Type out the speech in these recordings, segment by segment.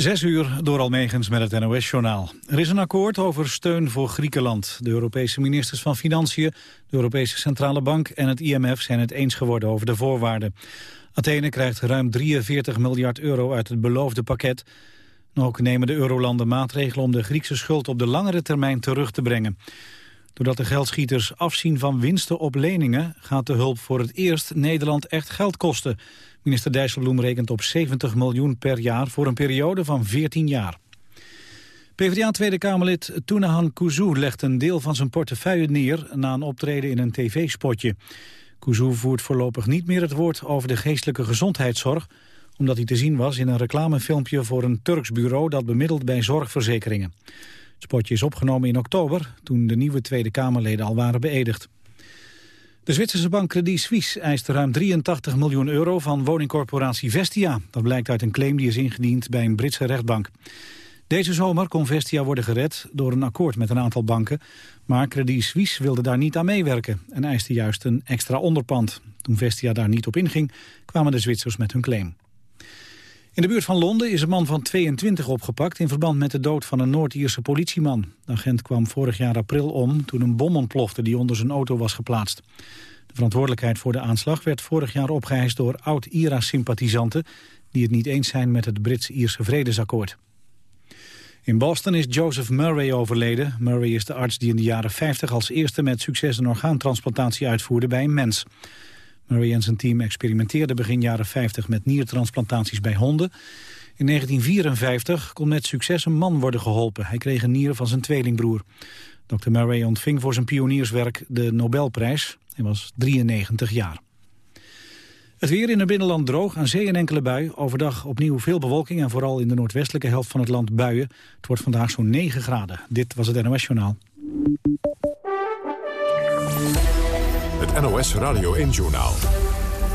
Zes uur door Almegens met het NOS-journaal. Er is een akkoord over steun voor Griekenland. De Europese ministers van Financiën, de Europese Centrale Bank en het IMF zijn het eens geworden over de voorwaarden. Athene krijgt ruim 43 miljard euro uit het beloofde pakket. Ook nemen de eurolanden maatregelen om de Griekse schuld op de langere termijn terug te brengen. Doordat de geldschieters afzien van winsten op leningen... gaat de hulp voor het eerst Nederland echt geld kosten. Minister Dijsselbloem rekent op 70 miljoen per jaar voor een periode van 14 jaar. PvdA Tweede Kamerlid Tounahan Kuzu legt een deel van zijn portefeuille neer... na een optreden in een tv-spotje. Kuzu voert voorlopig niet meer het woord over de geestelijke gezondheidszorg... omdat hij te zien was in een reclamefilmpje voor een Turks bureau... dat bemiddelt bij zorgverzekeringen. Het spotje is opgenomen in oktober, toen de nieuwe Tweede Kamerleden al waren beëdigd. De Zwitserse bank Credit Suisse eist ruim 83 miljoen euro van woningcorporatie Vestia. Dat blijkt uit een claim die is ingediend bij een Britse rechtbank. Deze zomer kon Vestia worden gered door een akkoord met een aantal banken. Maar Credit Suisse wilde daar niet aan meewerken en eiste juist een extra onderpand. Toen Vestia daar niet op inging, kwamen de Zwitsers met hun claim. In de buurt van Londen is een man van 22 opgepakt... in verband met de dood van een Noord-Ierse politieman. De agent kwam vorig jaar april om toen een bom ontplofte... die onder zijn auto was geplaatst. De verantwoordelijkheid voor de aanslag werd vorig jaar opgeheist... door oud-IRA-sympathisanten die het niet eens zijn met het Brits-Ierse vredesakkoord. In Boston is Joseph Murray overleden. Murray is de arts die in de jaren 50 als eerste met succes een orgaantransplantatie uitvoerde bij een mens. Murray en zijn team experimenteerden begin jaren 50 met niertransplantaties bij honden. In 1954 kon met succes een man worden geholpen. Hij kreeg een nier van zijn tweelingbroer. Dr. Murray ontving voor zijn pionierswerk de Nobelprijs. Hij was 93 jaar. Het weer in het binnenland droog, aan zee een enkele bui. Overdag opnieuw veel bewolking en vooral in de noordwestelijke helft van het land buien. Het wordt vandaag zo'n 9 graden. Dit was het NOS Journaal. Het NOS Radio 1-journaal.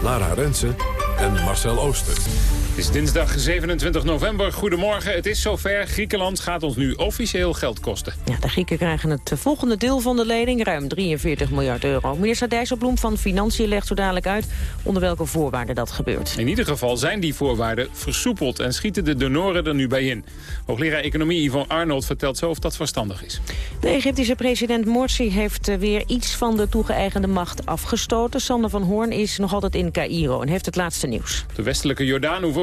Lara Rensen en Marcel Ooster. Het is dinsdag 27 november. Goedemorgen, het is zover. Griekenland gaat ons nu officieel geld kosten. Ja, de Grieken krijgen het volgende deel van de lening, ruim 43 miljard euro. Minister Dijsselbloem van Financiën legt zo dadelijk uit onder welke voorwaarden dat gebeurt. In ieder geval zijn die voorwaarden versoepeld en schieten de donoren er nu bij in. Hoogleraar Economie Yvonne Arnold vertelt zo of dat verstandig is. De Egyptische president Morsi heeft eh, weer iets van de toegeëigende macht afgestoten. Sander van Hoorn is nog altijd in Cairo en heeft het laatste nieuws. De westelijke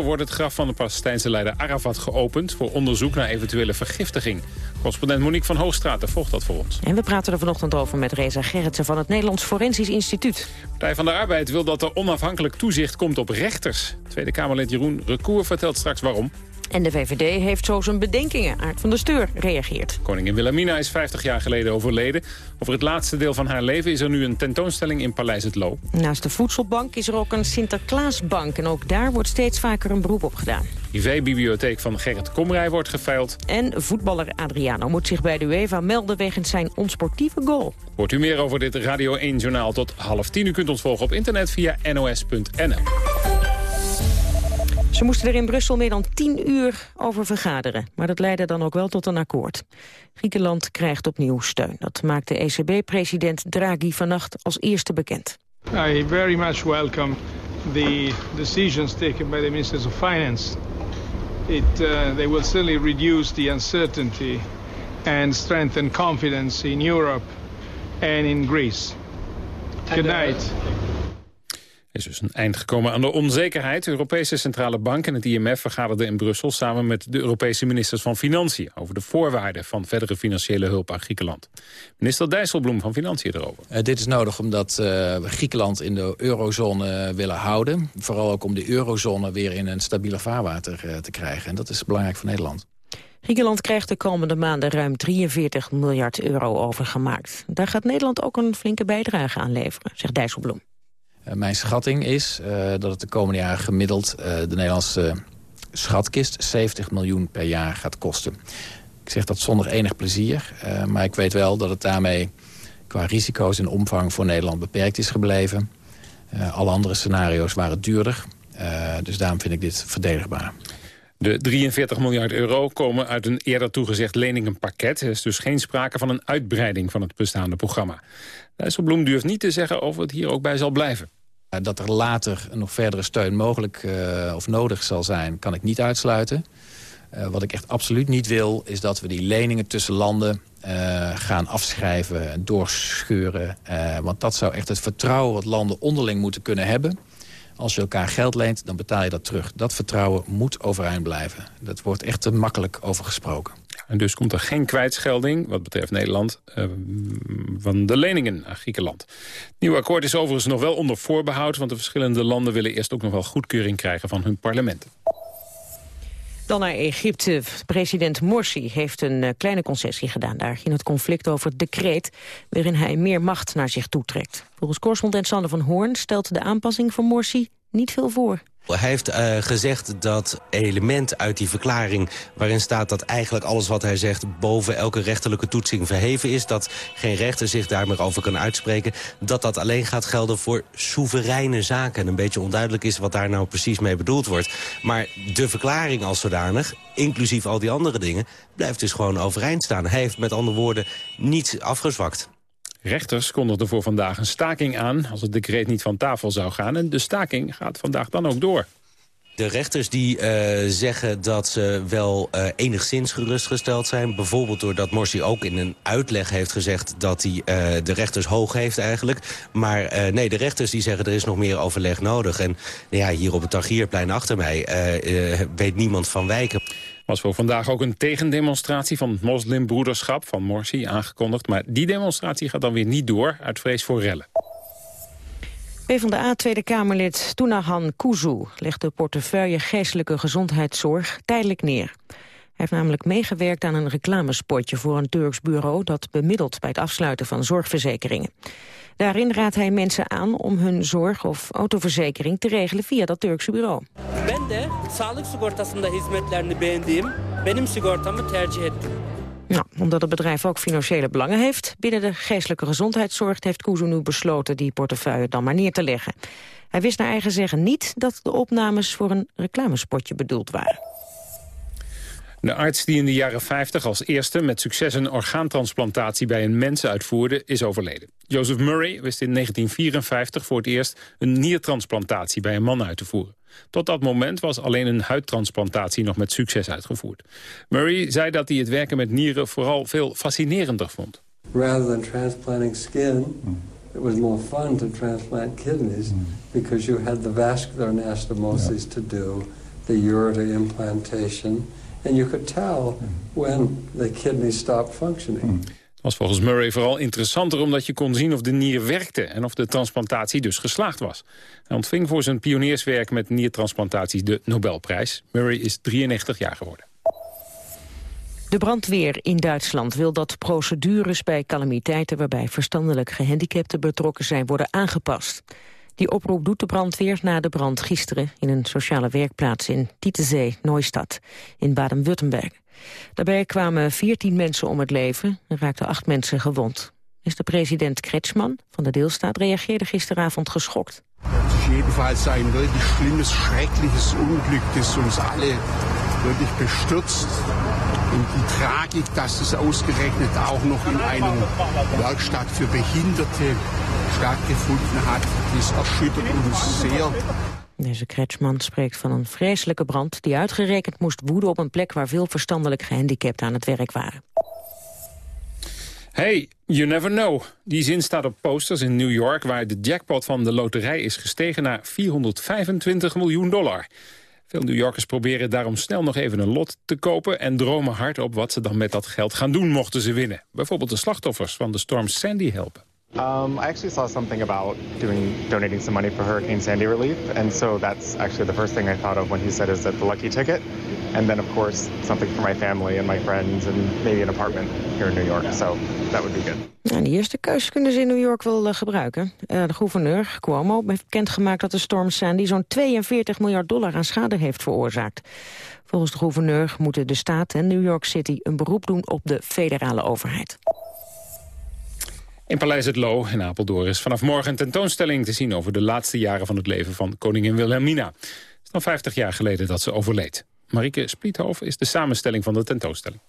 Wordt het graf van de Palestijnse leider Arafat geopend... voor onderzoek naar eventuele vergiftiging. Correspondent Monique van Hoogstraat volgt dat voor ons. En we praten er vanochtend over met Reza Gerritsen van het Nederlands Forensisch Instituut. Partij van de Arbeid wil dat er onafhankelijk toezicht komt op rechters. Tweede Kamerlid Jeroen Recour vertelt straks waarom. En de VVD heeft zo zijn bedenkingen. Aard van der Steur reageert. Koningin Wilhelmina is 50 jaar geleden overleden. Over het laatste deel van haar leven is er nu een tentoonstelling in Paleis het Loo. Naast de voedselbank is er ook een Sinterklaasbank. En ook daar wordt steeds vaker een beroep op gedaan. IV-bibliotheek van Gerrit Komrij wordt geveild. En voetballer Adriano moet zich bij de UEFA melden wegens zijn onsportieve goal. Hoort u meer over dit Radio 1-journaal tot half tien. U kunt ons volgen op internet via nos.nl. Ze moesten er in Brussel meer dan tien uur over vergaderen. Maar dat leidde dan ook wel tot een akkoord. Griekenland krijgt opnieuw steun. Dat maakte ECB-president Draghi vannacht als eerste bekend. I very much welcome the decisions taken by the ministers of finance. It, uh, they will certainly reduce the uncertainty and strengthen confidence in Europe and in Greece. Good night is dus een eind gekomen aan de onzekerheid. De Europese Centrale Bank en het IMF vergaderden in Brussel... samen met de Europese ministers van Financiën... over de voorwaarden van verdere financiële hulp aan Griekenland. Minister Dijsselbloem van Financiën erover. Uh, dit is nodig omdat uh, we Griekenland in de eurozone willen houden. Vooral ook om de eurozone weer in een stabiele vaarwater uh, te krijgen. En dat is belangrijk voor Nederland. Griekenland krijgt de komende maanden ruim 43 miljard euro overgemaakt. Daar gaat Nederland ook een flinke bijdrage aan leveren, zegt Dijsselbloem. Eh, mijn schatting is uh, dat het de komende jaren gemiddeld uh, de Nederlandse schatkist 70 miljoen per jaar gaat kosten. Ik zeg dat zonder enig plezier, maar ik weet wel dat het daarmee qua risico's en omvang voor Nederland beperkt is gebleven. alle andere scenario's waren duurder, dus daarom vind ik dit verdedigbaar. De 43 miljard euro komen uit een eerder toegezegd leningenpakket. Er is dus geen sprake van een uitbreiding van het bestaande programma. Dijsselbloem durft niet te zeggen of het hier ook bij zal blijven. Dat er later nog verdere steun mogelijk uh, of nodig zal zijn, kan ik niet uitsluiten. wat ik echt absoluut niet wil, is dat we die leningen tussen landen gaan afschrijven, doorscheuren. want dat zou echt het vertrouwen wat landen onderling moeten kunnen hebben. Als je elkaar geld leent, dan betaal je dat terug. Dat vertrouwen moet overeind blijven. Dat wordt echt te makkelijk over gesproken. En dus komt er geen kwijtschelding, wat betreft Nederland, uh, van de leningen aan Griekenland. Het nieuwe akkoord is overigens nog wel onder voorbehoud... want de verschillende landen willen eerst ook nog wel goedkeuring krijgen van hun parlementen. Dan naar Egypte. President Morsi heeft een uh, kleine concessie gedaan daar... in het conflict over het decreet waarin hij meer macht naar zich toetrekt. Volgens correspondent Sander van Hoorn stelt de aanpassing van Morsi niet veel voor. Hij heeft uh, gezegd dat element uit die verklaring... waarin staat dat eigenlijk alles wat hij zegt... boven elke rechterlijke toetsing verheven is... dat geen rechter zich daar meer over kan uitspreken... dat dat alleen gaat gelden voor soevereine zaken. En een beetje onduidelijk is wat daar nou precies mee bedoeld wordt. Maar de verklaring als zodanig, inclusief al die andere dingen... blijft dus gewoon overeind staan. Hij heeft met andere woorden niets afgezwakt. Rechters kondigden voor vandaag een staking aan als het decreet niet van tafel zou gaan. En de staking gaat vandaag dan ook door. De rechters die uh, zeggen dat ze wel uh, enigszins gerustgesteld zijn. Bijvoorbeeld doordat Morsi ook in een uitleg heeft gezegd... dat hij uh, de rechters hoog heeft eigenlijk. Maar nee, de rechters die zeggen er is nog meer overleg nodig. En ja, hier op het Tagierplein achter mij weet niemand van wijken was voor vandaag ook een tegendemonstratie van het moslimbroederschap van Morsi aangekondigd. Maar die demonstratie gaat dan weer niet door uit vrees voor rellen. PvdA Tweede Kamerlid Tunahan Kuzu legt de portefeuille geestelijke gezondheidszorg tijdelijk neer. Hij heeft namelijk meegewerkt aan een reclamespotje voor een Turks bureau dat bemiddelt bij het afsluiten van zorgverzekeringen. Daarin raadt hij mensen aan om hun zorg- of autoverzekering te regelen via dat Turkse bureau. Ben de sağlık sigortasında hizmetlerini beğendiğim benim sigortamı tercih ettim. Nou, omdat het bedrijf ook financiële belangen heeft binnen de geestelijke gezondheidszorg... heeft Kuzu nu besloten die portefeuille dan maar neer te leggen. Hij wist naar eigen zeggen niet dat de opnames voor een reclamespotje bedoeld waren. De arts die in de jaren 50 als eerste met succes een orgaantransplantatie bij een mens uitvoerde, is overleden. Joseph Murray wist in 1954 voor het eerst een niertransplantatie bij een man uit te voeren. Tot dat moment was alleen een huidtransplantatie nog met succes uitgevoerd. Murray zei dat hij het werken met nieren vooral veel fascinerender vond. Rather than transplanting skin, it was more fun to transplant kidneys because you had the vascular anastomosis to do, the ureter implantation and you could tell when the kidney stopped functioning. Hmm. Het was volgens Murray vooral interessanter omdat je kon zien of de nier werkte... en of de transplantatie dus geslaagd was. Hij ontving voor zijn pionierswerk met niertransplantaties de Nobelprijs. Murray is 93 jaar geworden. De brandweer in Duitsland wil dat procedures bij calamiteiten... waarbij verstandelijk gehandicapten betrokken zijn, worden aangepast. Die oproep doet de brandweer na de brand gisteren... in een sociale werkplaats in Tietezee, Neustadt, in Baden-Württemberg. Daarbij kwamen 14 mensen om het leven en raakten acht mensen gewond. de president Kretschmann van de deelstaat reageerde gisteravond geschokt. Het is jedenfalls een wirklich schlimmes, schreckliches Unglück, das uns alle wirklich bestürzt. Und die Tragik, dass es ausgerechnet auch noch in einer Werkstatt für Behinderte stattgefunden hat, is erschüttert ons zeer. Deze Kretschmann spreekt van een vreselijke brand die uitgerekend moest woeden op een plek waar veel verstandelijk gehandicapten aan het werk waren. Hey, you never know. Die zin staat op posters in New York... waar de jackpot van de loterij is gestegen naar 425 miljoen dollar. Veel New Yorkers proberen daarom snel nog even een lot te kopen... en dromen hard op wat ze dan met dat geld gaan doen mochten ze winnen. Bijvoorbeeld de slachtoffers van de storm Sandy helpen. Um, I actually saw something about doing donating some money for Hurricane Sandy relief, and so that's actually the first thing I thought of when he said is that the lucky ticket, and then of course something for my family and my friends, and maybe an apartment here in New York. So that would be good. Nou, die eerste keus kunnen ze in New York wel uh, gebruiken. Uh, de gouverneur Cuomo heeft bekendgemaakt dat de storm Sandy zo'n 42 miljard dollar aan schade heeft veroorzaakt. Volgens de gouverneur moeten de staat en New York City een beroep doen op de federale overheid. In Paleis het Loo in Apeldoorn is vanaf morgen een tentoonstelling te zien... over de laatste jaren van het leven van koningin Wilhelmina. Het is dan 50 jaar geleden dat ze overleed. Marieke Spliethof is de samenstelling van de tentoonstelling.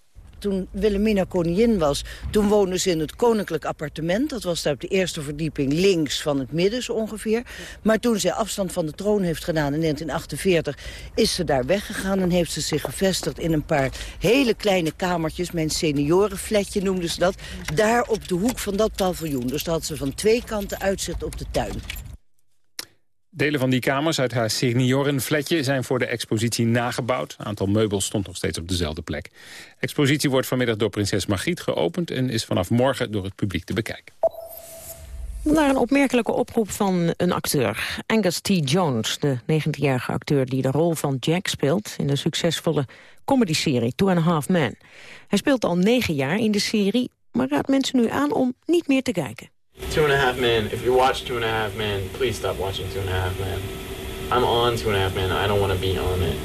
Toen Wilhelmina koningin was... toen woonde ze in het koninklijk appartement. Dat was daar op de eerste verdieping links van het midden zo ongeveer. Maar toen zij afstand van de troon heeft gedaan in 1948... is ze daar weggegaan en heeft ze zich gevestigd in een paar hele kleine kamertjes. Mijn seniorenfletje noemden ze dat. Daar op de hoek van dat paviljoen. Dus dat had ze van twee kanten uitzicht op de tuin. Delen van die kamers uit haar seniorenfletje zijn voor de expositie nagebouwd. Het aantal meubels stond nog steeds op dezelfde plek. De expositie wordt vanmiddag door prinses Margriet geopend... en is vanaf morgen door het publiek te bekijken. Naar een opmerkelijke oproep van een acteur. Angus T. Jones, de 19-jarige acteur die de rol van Jack speelt... in de succesvolle comedyserie Two and a Half Men. Hij speelt al negen jaar in de serie, maar raadt mensen nu aan om niet meer te kijken. Two and a Half Men. If you watch Two and a Half Men, please stop watching Two and a Half Men. I'm on Two and a Half Men. I don't want to be on it.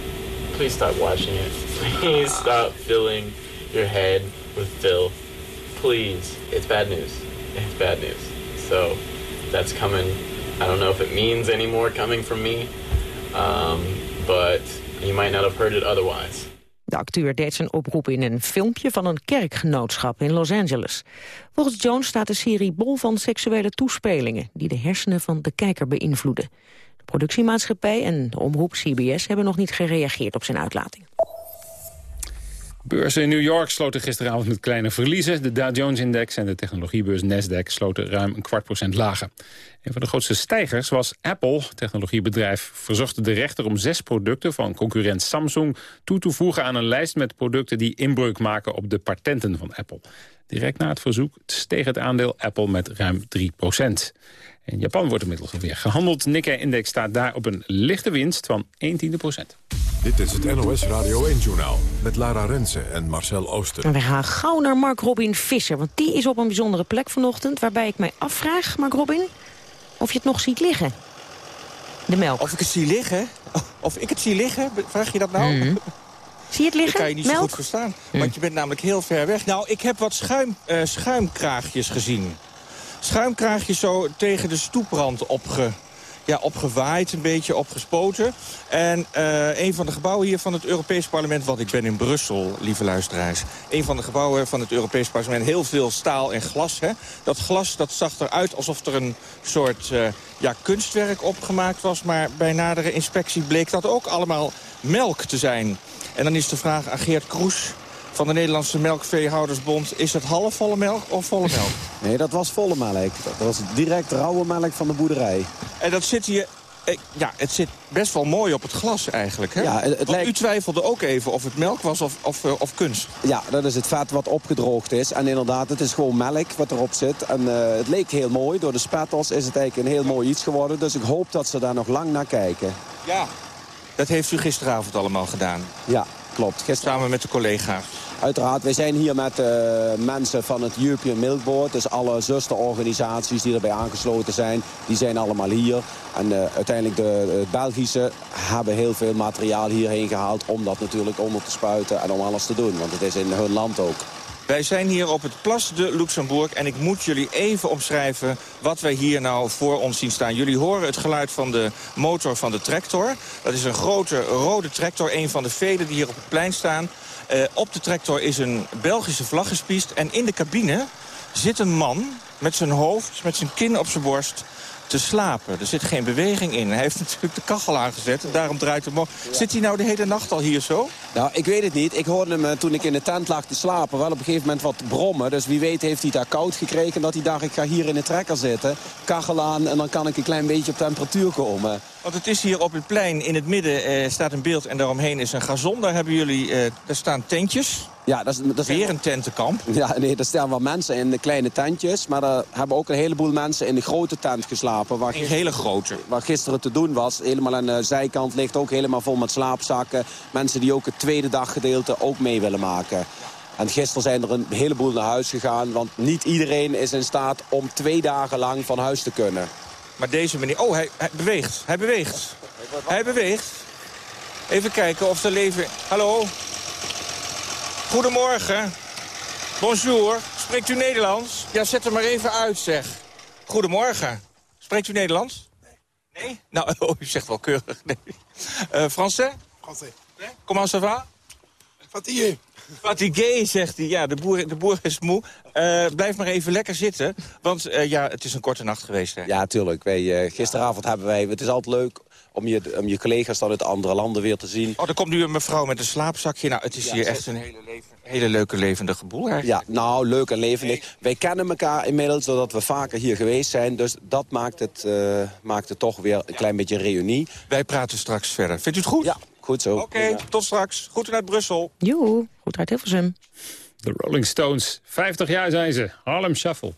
Please stop watching it. Please stop filling your head with filth. Please. It's bad news. It's bad news. So that's coming. I don't know if it means any more coming from me, um, but you might not have heard it otherwise. De acteur deed zijn oproep in een filmpje van een kerkgenootschap in Los Angeles. Volgens Jones staat de serie bol van seksuele toespelingen... die de hersenen van de kijker beïnvloeden. De productiemaatschappij en de omroep CBS hebben nog niet gereageerd op zijn uitlating. Beurzen in New York sloten gisteravond met kleine verliezen. De Dow Jones-index en de technologiebeurs Nasdaq sloten ruim een kwart procent lager. Een van de grootste stijgers was Apple. technologiebedrijf verzocht de rechter om zes producten van concurrent Samsung toe te voegen aan een lijst met producten die inbreuk maken op de patenten van Apple. Direct na het verzoek steeg het aandeel Apple met ruim 3 procent. In Japan wordt inmiddels alweer gehandeld. Nikkei-index staat daar op een lichte winst van 1 tiende procent. Dit is het NOS Radio 1-journaal met Lara Rensen en Marcel Ooster. En we gaan gauw naar Mark Robin Visser, want die is op een bijzondere plek vanochtend... waarbij ik mij afvraag, Mark Robin, of je het nog ziet liggen. De melk. Of ik het zie liggen? Of ik het zie liggen? Vraag je dat nou? Mhm. Zie je het liggen? Dat kan je niet melk? zo goed verstaan. Want je bent namelijk heel ver weg. Nou, ik heb wat schuim, eh, schuimkraagjes gezien. Schuimkraagjes zo tegen de stoeprand opge, ja, opgewaaid, een beetje opgespoten. En eh, een van de gebouwen hier van het Europees Parlement... want ik ben in Brussel, lieve luisteraars. Een van de gebouwen van het Europees Parlement, heel veel staal en glas. Hè? Dat glas dat zag eruit alsof er een soort eh, ja, kunstwerk opgemaakt was... maar bij nadere inspectie bleek dat ook allemaal melk te zijn. En dan is de vraag aan Geert Kroes van de Nederlandse Melkveehoudersbond... is het halfvolle melk of volle melk? Nee, dat was volle melk. Dat was direct rauwe melk van de boerderij. En dat zit hier... eh, Ja, het zit best wel mooi op het glas eigenlijk. Hè? Ja, het- lijkt- u twijfelde ook even of het melk was of, of, eh, of kunst. Ja, dat is het vet wat opgedroogd is. En inderdaad, het is gewoon melk wat erop zit. En eh, het leek heel mooi. Door de spettels is het eigenlijk een heel mooi iets geworden. Dus ik hoop dat ze daar nog lang naar kijken. Ja. Dat heeft u gisteravond allemaal gedaan. Ja, klopt. Gisteren... Samen met de collega's. Uiteraard, wij zijn hier met eh, mensen van het European Milk Board. Dus alle zusterorganisaties die erbij aangesloten zijn, die zijn allemaal hier. En eh, uiteindelijk de eh, Belgische hebben heel veel materiaal hierheen gehaald... om dat natuurlijk onder te spuiten en om alles te doen. Want het is in hun land ook. Wij zijn hier op het Place de Luxembourg en ik moet jullie even omschrijven wat wij hier nou voor ons zien staan. Jullie horen het geluid van de motor van de tractor. Dat is een grote rode tractor, een van de vele die hier op het plein staan. Eh, op de tractor is een Belgische vlag gespiest en in de cabine zit een man met zijn hoofd, met zijn kin op zijn borst te slapen. Er zit geen beweging in. Hij heeft natuurlijk de kachel aangezet en daarom draait de mo Zit hij nou de hele nacht al hier zo? Nou, ik weet het niet. Ik hoorde hem eh, toen ik in de tent lag te slapen... wel op een gegeven moment wat brommen. Dus wie weet heeft hij daar koud gekregen... dat hij dacht, ik ga hier in de trekker zitten, kachel aan... en dan kan ik een klein beetje op temperatuur komen. Want het is hier op het plein, in het midden eh, staat een beeld en daaromheen is een gazon. Daar hebben jullie, eh, daar staan tentjes. Ja, dat is, dat is Weer een tentenkamp. Ja, nee, er staan wel mensen in de kleine tentjes. Maar er hebben ook een heleboel mensen in de grote tent geslapen. Waar Een hele grote. Waar gisteren te doen was. Helemaal aan de zijkant ligt ook helemaal vol met slaapzakken. Mensen die ook het tweede daggedeelte ook mee willen maken. En gisteren zijn er een heleboel naar huis gegaan. Want niet iedereen is in staat om twee dagen lang van huis te kunnen. Maar deze meneer... Oh, hij, hij beweegt. Hij beweegt. Hij beweegt. Even kijken of er leven... Hallo? Goedemorgen. Bonjour. Spreekt u Nederlands? Ja, zet hem maar even uit, zeg. Goedemorgen. Spreekt u Nederlands? Nee. Nee? Nou, oh, u zegt wel keurig. Nee. Eh, Français? Français. Comment ça va? Fatigué. Fatigué, zegt hij. Ja, de boer, de boer is moe. Uh, blijf maar even lekker zitten, want uh, ja, het is een korte nacht geweest. Hè? Ja, tuurlijk. Wij, uh, gisteravond hebben wij... Het is altijd leuk om je, om je collega's dan uit andere landen weer te zien. Oh, er komt nu een mevrouw met een slaapzakje. Nou, het is ja, hier echt een hele, leven, hele leuke levendige boel eigenlijk. Ja, nou, leuk en levendig. Wij kennen elkaar inmiddels, doordat we vaker hier geweest zijn. Dus dat maakt het, uh, maakt het toch weer een klein beetje reunie. Wij praten straks verder. Vindt u het goed? Ja, goed zo. Oké, okay, tot straks. Goed uit Brussel. Joe, goed uit Hilversum. De Rolling Stones. 50 jaar zijn ze. Harlem Shuffle.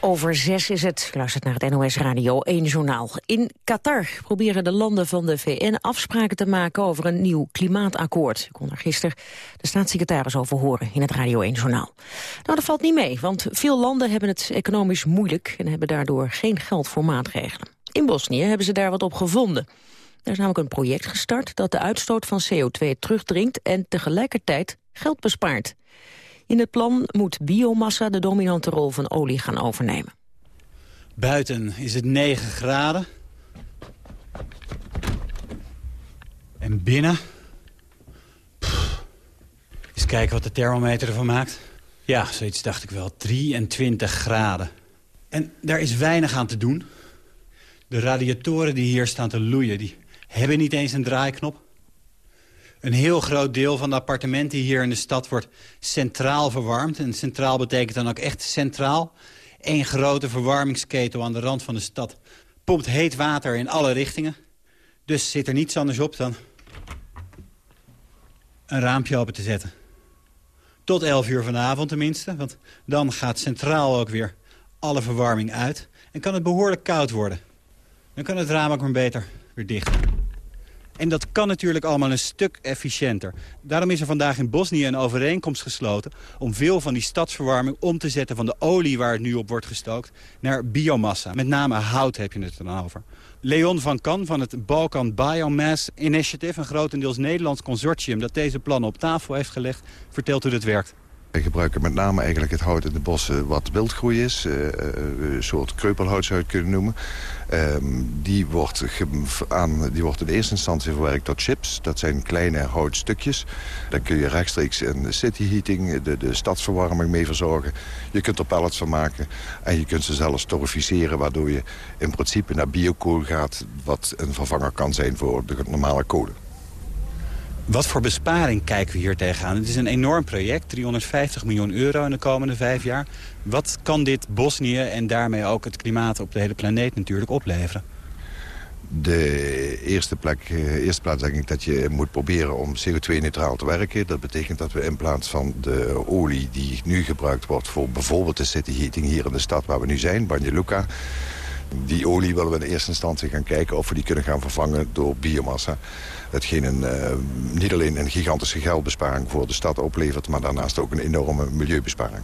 Over zes is het. Luistert naar het NOS Radio 1 Journaal. In Qatar proberen de landen van de VN afspraken te maken over een nieuw klimaatakkoord. Ik kon er gisteren de staatssecretaris over horen in het Radio 1 Journaal. Nou, dat valt niet mee, want veel landen hebben het economisch moeilijk... en hebben daardoor geen geld voor maatregelen. In Bosnië hebben ze daar wat op gevonden. Er is namelijk een project gestart dat de uitstoot van CO2 terugdringt... en tegelijkertijd geld bespaart. In het plan moet biomassa de dominante rol van olie gaan overnemen. Buiten is het 9 graden. En binnen... Pff, eens kijken wat de thermometer ervan maakt. Ja, zoiets dacht ik wel. 23 graden. En daar is weinig aan te doen. De radiatoren die hier staan te loeien, die hebben niet eens een draaiknop. Een heel groot deel van de appartementen hier in de stad wordt centraal verwarmd. En centraal betekent dan ook echt centraal. Eén grote verwarmingsketel aan de rand van de stad pompt heet water in alle richtingen. Dus zit er niets anders op dan een raampje open te zetten. Tot 11 uur vanavond tenminste, want dan gaat centraal ook weer alle verwarming uit. En kan het behoorlijk koud worden. Dan kan het raam ook maar beter weer dicht. En dat kan natuurlijk allemaal een stuk efficiënter. Daarom is er vandaag in Bosnië een overeenkomst gesloten... om veel van die stadsverwarming om te zetten van de olie waar het nu op wordt gestookt... naar biomassa. Met name hout heb je het dan over. Leon van Kan van het Balkan Biomass Initiative... een grotendeels Nederlands consortium dat deze plannen op tafel heeft gelegd... vertelt hoe dit werkt. Wij gebruiken met name eigenlijk het hout in de bossen wat wildgroei is. Uh, een soort kreupelhout zou je het kunnen noemen. Ehm, die, wordt aan, die wordt in eerste instantie verwerkt tot chips. Dat zijn kleine houtstukjes. Daar kun je rechtstreeks in city heating, de, de stadsverwarming mee verzorgen. Je kunt er pallets van maken. En je kunt ze zelfs torreficeren, waardoor je in principe naar biokool gaat... wat een vervanger kan zijn voor de normale kolen. Wat voor besparing kijken we hier tegenaan? Het is een enorm project, 350 miljoen euro in de komende vijf jaar. Wat kan dit Bosnië en daarmee ook het klimaat op de hele planeet natuurlijk opleveren? De eerste, plek, eh, eerste plaats denk ik dat je moet proberen om CO2-neutraal te werken. Dat betekent dat we in plaats van de olie die nu gebruikt wordt... voor bijvoorbeeld de city heating hier in de stad waar we nu zijn, Banja Luka... Die olie willen we in eerste instantie gaan kijken of we die kunnen gaan vervangen door biomassa. Hetgeen een, uh, niet alleen een gigantische geldbesparing voor de stad oplevert... maar daarnaast ook een enorme milieubesparing.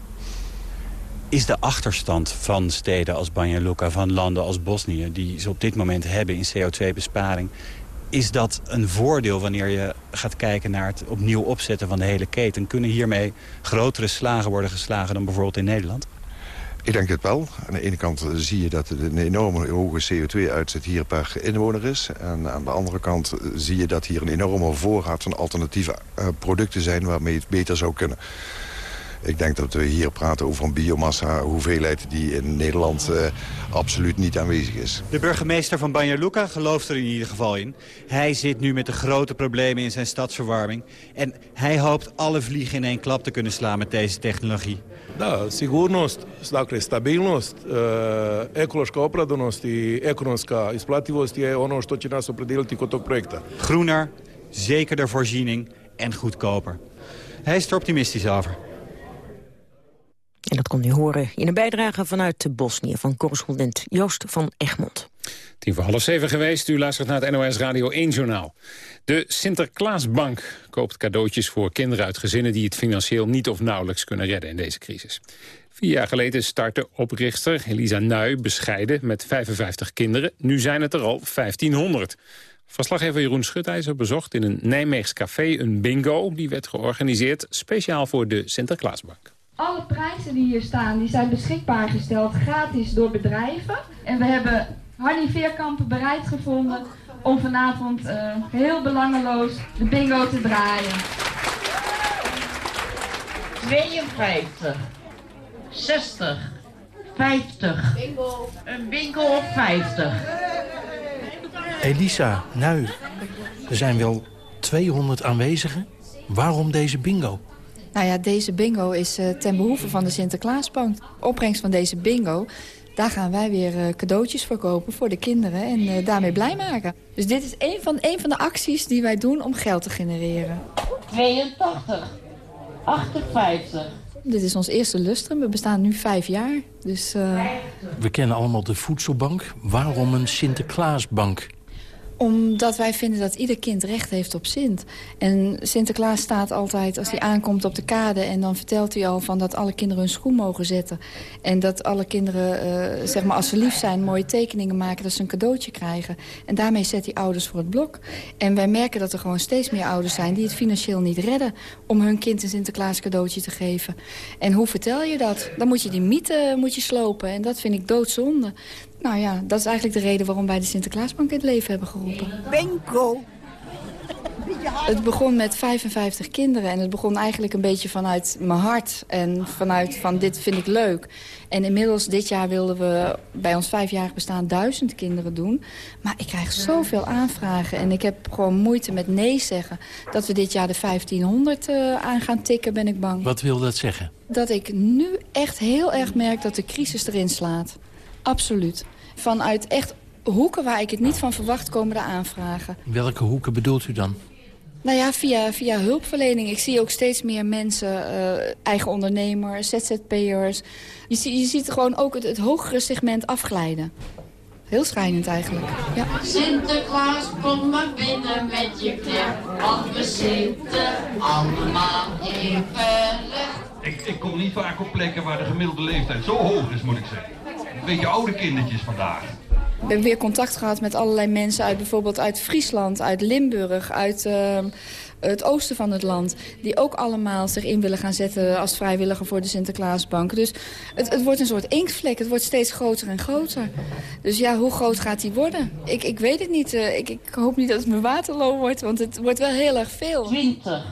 Is de achterstand van steden als Banja Luka, van landen als Bosnië... die ze op dit moment hebben in CO2-besparing... is dat een voordeel wanneer je gaat kijken naar het opnieuw opzetten van de hele keten? Kunnen hiermee grotere slagen worden geslagen dan bijvoorbeeld in Nederland? Ik denk het wel. Aan de ene kant zie je dat het een enorme hoge CO2-uitzet hier per inwoner is. En aan de andere kant zie je dat hier een enorme voorraad van alternatieve eh, producten zijn... waarmee het beter zou kunnen. Ik denk dat we hier praten over een biomassa hoeveelheid die in Nederland absoluut niet aanwezig is. De burgemeester van Banja Luka gelooft er in ieder geval in. Hij zit nu met de grote problemen in zijn stadsverwarming. En hij hoopt alle vliegen in één klap te kunnen slaan met deze technologie. Da, sigurnost, dakle stabilnost, uh, ekološka opravdanost i ekonomska isplativost je ono što će nas opredeliti kod tog projekta. Groener, zekerder voorziening en goedkoper. Hij is er optimistisch over. En dat kon u horen in een bijdrage vanuit Bosnië van correspondent Joost van Egmond. Tien voor half zeven geweest. U luistert naar het NOS Radio 1 Journaal. De Sinterklaasbank koopt cadeautjes voor kinderen uit gezinnen... die het financieel niet of nauwelijks kunnen redden in deze crisis. Vier jaar geleden startte oprichter Elisa Nui bescheiden met 55 kinderen. Nu zijn het er al 1500. Verslaggever Jeroen Schutijzer bezocht in een Nijmeegs café een bingo. Die werd georganiseerd speciaal voor de Sinterklaasbank. Alle prijzen die hier staan, die zijn beschikbaar gesteld gratis door bedrijven. En we hebben Harry Veerkampen bereid gevonden om vanavond uh, heel belangeloos de bingo te draaien. 52, 60, 50. Bingo. Een bingo op 50. Elisa, nu, er zijn wel 200 aanwezigen. Waarom deze bingo? Nou ja, deze bingo is uh, ten behoeve van de Sinterklaasbank. Opbrengst van deze bingo, daar gaan wij weer uh, cadeautjes verkopen voor de kinderen en uh, daarmee blij maken. Dus dit is een van, een van de acties die wij doen om geld te genereren. 82, 58. Dit is ons eerste lustrum. We bestaan nu vijf jaar. Dus, We kennen allemaal de voedselbank. Waarom een Sinterklaasbank? Omdat wij vinden dat ieder kind recht heeft op Sint. En Sinterklaas staat altijd, als hij aankomt op de kade... en dan vertelt hij al van dat alle kinderen hun schoen mogen zetten. En dat alle kinderen, uh, zeg maar als ze lief zijn, mooie tekeningen maken... dat ze een cadeautje krijgen. En daarmee zet hij ouders voor het blok. En wij merken dat er gewoon steeds meer ouders zijn... die het financieel niet redden om hun kind een Sinterklaas cadeautje te geven. En hoe vertel je dat? Dan moet je die mythe moet je slopen. En dat vind ik doodzonde. Nou ja, dat is eigenlijk de reden waarom wij de Sinterklaasbank in het leven hebben geroepen. Bingo! Het begon met 55 kinderen en het begon eigenlijk een beetje vanuit mijn hart. En vanuit van dit vind ik leuk. En inmiddels dit jaar wilden we bij ons vijfjarig bestaan duizend kinderen doen. Maar ik krijg zoveel aanvragen en ik heb gewoon moeite met nee zeggen. Dat we dit jaar de 1500 uh, aan gaan tikken ben ik bang. Wat wil dat zeggen? Dat ik nu echt heel erg merk dat de crisis erin slaat. Absoluut. Vanuit echt hoeken waar ik het niet van verwacht komen de aanvragen. Welke hoeken bedoelt u dan? Nou ja, via, via hulpverlening. Ik zie ook steeds meer mensen, uh, eigen ondernemers, ZZP'ers. Je, zie, je ziet gewoon ook het, het hogere segment afglijden. Heel schrijnend eigenlijk. Ja. Sinterklaas, kom maar binnen met je knip, want we zitten allemaal even ik, ik kom niet vaak op plekken waar de gemiddelde leeftijd zo hoog is, moet ik zeggen. Een beetje oude kindertjes vandaag. We hebben weer contact gehad met allerlei mensen uit bijvoorbeeld uit Friesland, uit Limburg, uit uh, het oosten van het land... die ook allemaal zich in willen gaan zetten als vrijwilliger voor de Sinterklaasbank. Dus het, het wordt een soort inktvlek. Het wordt steeds groter en groter. Dus ja, hoe groot gaat die worden? Ik, ik weet het niet. Uh, ik, ik hoop niet dat het mijn waterloo wordt, want het wordt wel heel erg veel. 20,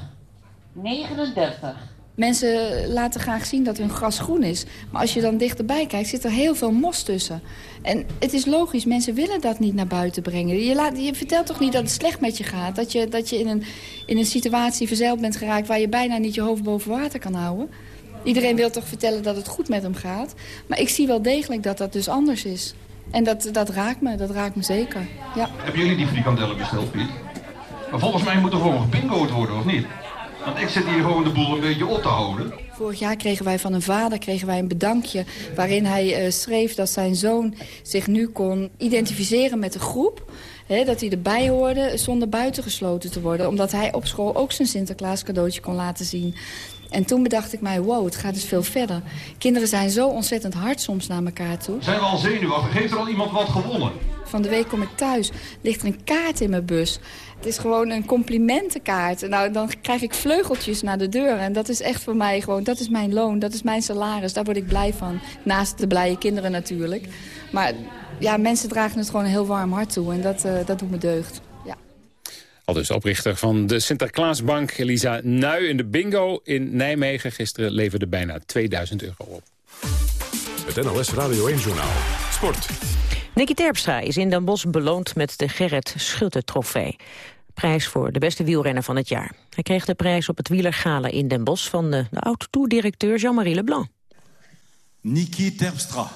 39. Mensen laten graag zien dat hun gras groen is. Maar als je dan dichterbij kijkt, zit er heel veel mos tussen. En het is logisch, mensen willen dat niet naar buiten brengen. Je, laat, je vertelt toch niet dat het slecht met je gaat? Dat je, dat je in, een, in een situatie verzeild bent geraakt... waar je bijna niet je hoofd boven water kan houden? Iedereen wil toch vertellen dat het goed met hem gaat? Maar ik zie wel degelijk dat dat dus anders is. En dat, dat raakt me, dat raakt me zeker. Ja. Hebben jullie die frikandellen besteld, Piet? Maar volgens mij moet er gewoon gepingoed worden, of niet? Want ik zit hier gewoon de boel een beetje op te houden. Vorig jaar kregen wij van een vader kregen wij een bedankje... waarin hij uh, schreef dat zijn zoon zich nu kon identificeren met de groep... Hè, dat hij erbij hoorde zonder buitengesloten te worden. Omdat hij op school ook zijn Sinterklaas cadeautje kon laten zien. En toen bedacht ik mij, wow, het gaat dus veel verder. Kinderen zijn zo ontzettend hard soms naar elkaar toe. Zijn we al zenuwachtig? Heeft er al iemand wat gewonnen? Van de week kom ik thuis, ligt er een kaart in mijn bus. Het is gewoon een complimentenkaart. Nou, dan krijg ik vleugeltjes naar de deur. En dat is echt voor mij gewoon, dat is mijn loon, dat is mijn salaris. Daar word ik blij van. Naast de blije kinderen natuurlijk. Maar ja, mensen dragen het gewoon een heel warm hart toe. En dat, uh, dat doet me deugd. Ja. Al dus oprichter van de Sinterklaasbank, Elisa Nui in de bingo in Nijmegen. Gisteren leverde bijna 2000 euro op. Het NLS Radio 1 Journaal. Sport. Nicky Terpstra is in Den Bosch beloond met de Gerrit Schutte-trofee. Prijs voor de beste wielrenner van het jaar. Hij kreeg de prijs op het wielergala in Den Bosch... van de, de oud-toerdirecteur Jean-Marie Leblanc. Niki Terpstra.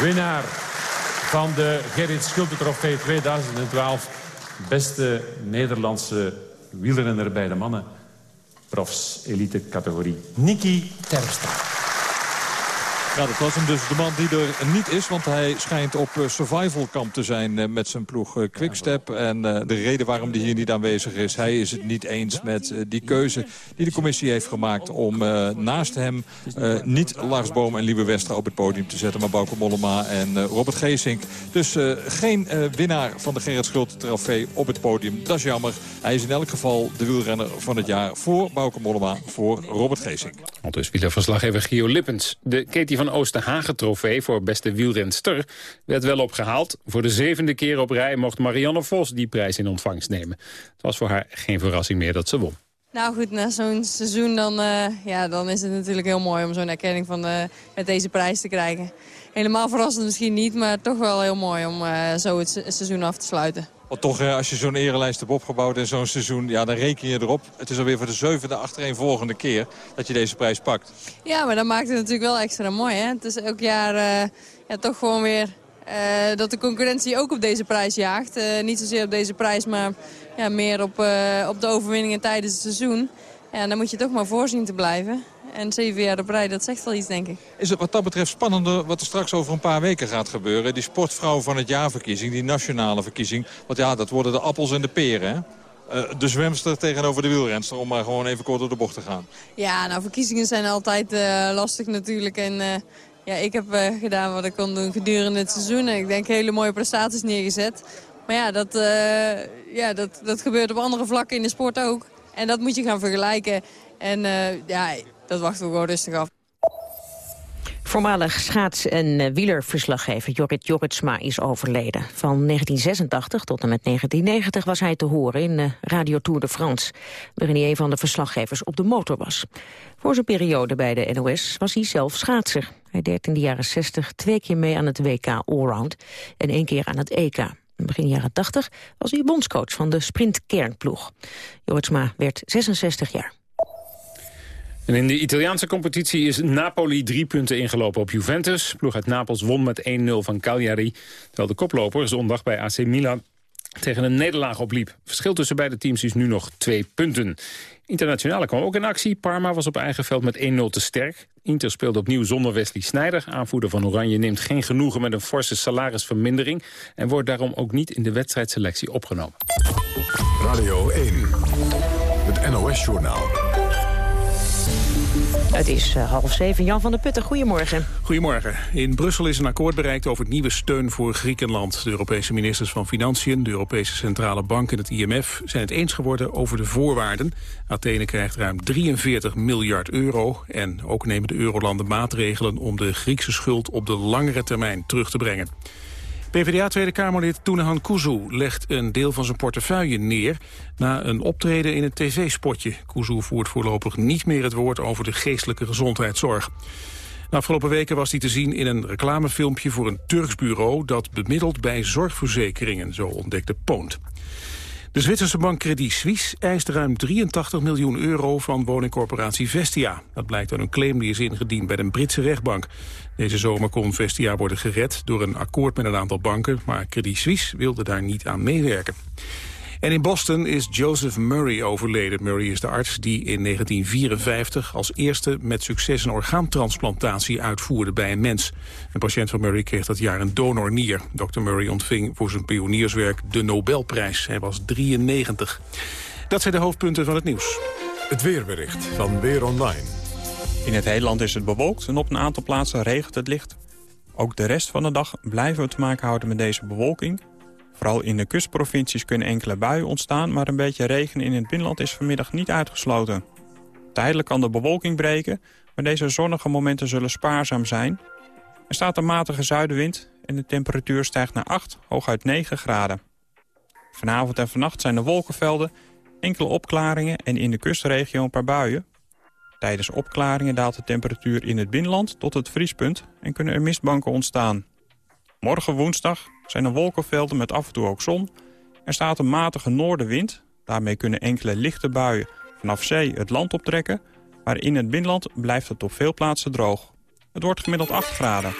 Winnaar van de Gerrit Schulte-trofee 2012. Beste Nederlandse wielrenner bij de mannen profs elite categorie. Niki Terpstra. Ja, dat was hem dus de man die er niet is. Want hij schijnt op eh, survival camp te zijn eh, met zijn ploeg eh, Quickstep. En de reden waarom hij hier niet aanwezig is... hij is het niet eens met die keuze die de commissie heeft gemaakt... om naast hem niet Lars Boom en Liebe Westra op het podium te zetten... maar Bauke Mollema en Robert Geesink. Dus geen winnaar van de Gerrit Schulte trofee op het podium. Dat is jammer. Hij is in elk geval de wielrenner van het jaar voor Bauke Mollema, voor Robert Geesink. Al dus wielerverslaggever Gio Lippens. De Katie van van Oosterhagen-trofee voor beste wielrenster werd wel opgehaald. Voor de zevende keer op rij mocht Marianne Vos die prijs in ontvangst nemen. Het was voor haar geen verrassing meer dat ze won. Nou goed, na zo'n seizoen dan, uh, ja, dan is het natuurlijk heel mooi om zo'n erkenning van, uh, met deze prijs te krijgen. Helemaal verrassend misschien niet, maar toch wel heel mooi om uh, zo het seizoen af te sluiten. Want toch, als je zo'n erenlijst hebt opgebouwd in zo'n seizoen... Ja, dan reken je erop. Het is alweer voor de zevende achtereenvolgende keer dat je deze prijs pakt. Ja, maar dat maakt het natuurlijk wel extra mooi. Hè? Het is elk jaar uh, ja, toch gewoon weer uh, dat de concurrentie ook op deze prijs jaagt. Uh, niet zozeer op deze prijs, maar ja, meer op, op de overwinningen tijdens het seizoen. Ja, dan moet je toch maar voorzien te blijven. En zeven jaar op rij, dat zegt wel iets, denk ik. Is het wat dat betreft spannender wat er straks over een paar weken gaat gebeuren? Die sportvrouw van het jaarverkiezing, die nationale verkiezing. Want ja, dat worden de appels en de peren, hè? Uh, de zwemster tegenover de wielrenster, om maar gewoon even kort door de bocht te gaan. Ja, nou, verkiezingen zijn altijd uh, lastig natuurlijk. En uh, ja, ik heb gedaan wat ik kon doen gedurende het seizoen. En ik denk hele mooie prestaties neergezet. Maar ja, dat, ja dat, dat gebeurt op andere vlakken in de sport ook. En dat moet je gaan vergelijken. En ja, dat wachten we gewoon rustig af. Voormalig schaats- en eh, wielerverslaggever Jorrit Jorritsma is overleden. Van 1986 tot en met 1990 was hij te horen in de eh, Radio Tour de France... waarin hij een van de verslaggevers op de motor was. Voor zijn periode bij de NOS was hij zelf schaatser. Hij deed in de jaren 60 twee keer mee aan het WK Allround en één keer aan het EK. In begin jaren 80 was hij bondscoach van de sprintkernploeg. Jorritsma werd 66 jaar. En in de Italiaanse competitie is Napoli drie punten ingelopen op Juventus. Ploeg uit Napels won met 1-0 van Cagliari. Terwijl de koploper zondag bij AC Milan tegen een nederlaag opliep. Verschil tussen beide teams is nu nog twee punten. Internationale kwam ook in actie. Parma was op eigen veld met 1-0 te sterk. Inter speelde opnieuw zonder Wesley Sneijder. Aanvoerder van Oranje neemt geen genoegen met een forse salarisvermindering... en wordt daarom ook niet in de wedstrijdselectie opgenomen. Radio 1, het NOS-journaal. Het is uh, half zeven. Jan van der Putten, goedemorgen. Goedemorgen. In Brussel is een akkoord bereikt over nieuwe steun voor Griekenland. De Europese ministers van Financiën, de Europese Centrale Bank en het IMF... zijn het eens geworden over de voorwaarden. Athene krijgt ruim 43 miljard euro. En ook nemen de eurolanden maatregelen om de Griekse schuld op de langere termijn terug te brengen. PvdA Tweede Kamerlid Toenehan Kuzu legt een deel van zijn portefeuille neer... na een optreden in een tv-spotje. Kuzu voert voorlopig niet meer het woord over de geestelijke gezondheidszorg. De afgelopen weken was hij te zien in een reclamefilmpje voor een Turks bureau... dat bemiddelt bij zorgverzekeringen, zo ontdekte Poont. De Zwitserse bank Credit Suisse eist ruim 83 miljoen euro van woningcorporatie Vestia. Dat blijkt uit een claim die is ingediend bij de Britse rechtbank. Deze zomer kon Vestia worden gered door een akkoord met een aantal banken... maar Credit Suisse wilde daar niet aan meewerken. En in Boston is Joseph Murray overleden. Murray is de arts die in 1954 als eerste met succes een orgaantransplantatie uitvoerde bij een mens. Een patiënt van Murray kreeg dat jaar een donornier. Dr. Murray ontving voor zijn pionierswerk de Nobelprijs. Hij was 93. Dat zijn de hoofdpunten van het nieuws. Het weerbericht van Weer Online. In het hele land is het bewolkt en op een aantal plaatsen regent het licht. Ook de rest van de dag blijven we te maken houden met deze bewolking. Vooral in de kustprovincies kunnen enkele buien ontstaan... maar een beetje regen in het binnenland is vanmiddag niet uitgesloten. Tijdelijk kan de bewolking breken, maar deze zonnige momenten zullen spaarzaam zijn. Er staat een matige zuidenwind en de temperatuur stijgt naar 8, hooguit 9 graden. Vanavond en vannacht zijn er wolkenvelden, enkele opklaringen... en in de kustregio een paar buien. Tijdens opklaringen daalt de temperatuur in het binnenland tot het vriespunt... en kunnen er mistbanken ontstaan. Morgen woensdag zijn er wolkenvelden met af en toe ook zon. Er staat een matige noordenwind. Daarmee kunnen enkele lichte buien vanaf zee het land optrekken. Maar in het binnenland blijft het op veel plaatsen droog. Het wordt gemiddeld 8 graden.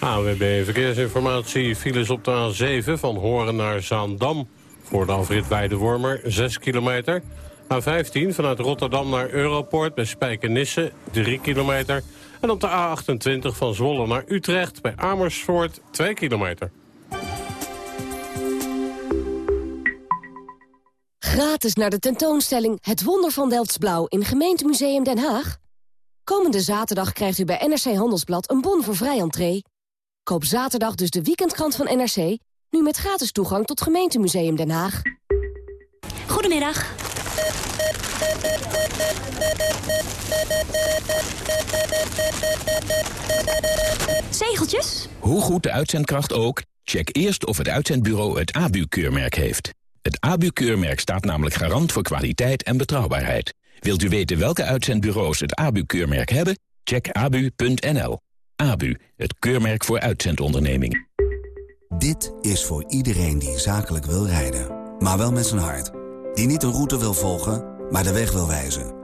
AWB Verkeersinformatie. Files op de A7 van Horen naar Zaandam. Voor de afrit Weidewormer 6 kilometer. A15 vanuit Rotterdam naar Europoort bij Spijkenisse 3 kilometer. En op de A28 van Zwolle naar Utrecht bij Amersfoort 2 kilometer. Gratis naar de tentoonstelling Het Wonder van Delftsblauw in Gemeentemuseum Den Haag? Komende zaterdag krijgt u bij NRC Handelsblad een bon voor vrij entree. Koop zaterdag dus de weekendkrant van NRC, nu met gratis toegang tot Gemeentemuseum Den Haag. Goedemiddag. Zegeltjes? Hoe goed de uitzendkracht ook, check eerst of het uitzendbureau het ABU-keurmerk heeft. Het ABU-keurmerk staat namelijk garant voor kwaliteit en betrouwbaarheid. Wilt u weten welke uitzendbureaus het ABU-keurmerk hebben? Check abu.nl. ABU, het keurmerk voor uitzendondernemingen. Dit is voor iedereen die zakelijk wil rijden, maar wel met zijn hart. Die niet een route wil volgen, maar de weg wil wijzen.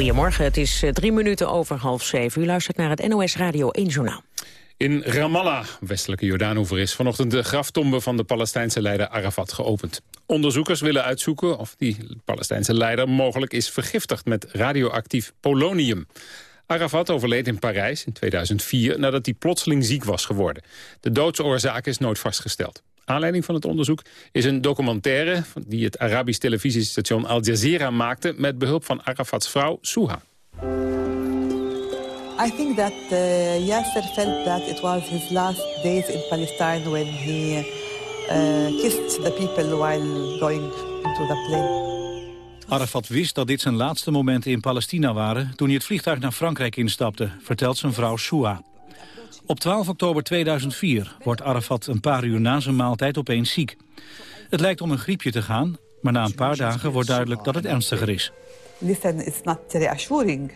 Goedemorgen, het is eh, drie minuten over half zeven. U luistert naar het NOS Radio 1 Journaal. In Ramallah, westelijke Jordaanoever, is vanochtend de graftombe van de Palestijnse leider Arafat geopend. Onderzoekers willen uitzoeken of die Palestijnse leider mogelijk is vergiftigd met radioactief polonium. Arafat overleed in Parijs in 2004 nadat hij plotseling ziek was geworden. De doodsoorzaak is nooit vastgesteld. Aanleiding van het onderzoek is een documentaire... die het Arabisch televisiestation Al Jazeera maakte... met behulp van Arafats vrouw Suha. I think that uh, Yasser felt that it was his last days in Palestine... when he uh, kissed the people while going into the plane. Arafat wist dat dit zijn laatste momenten in Palestina waren... toen hij het vliegtuig naar Frankrijk instapte, vertelt zijn vrouw Soua. Op 12 oktober 2004 wordt Arafat een paar uur na zijn maaltijd opeens ziek. Het lijkt om een griepje te gaan, maar na een paar dagen wordt duidelijk dat het ernstiger is. Listen, it's not reassuring.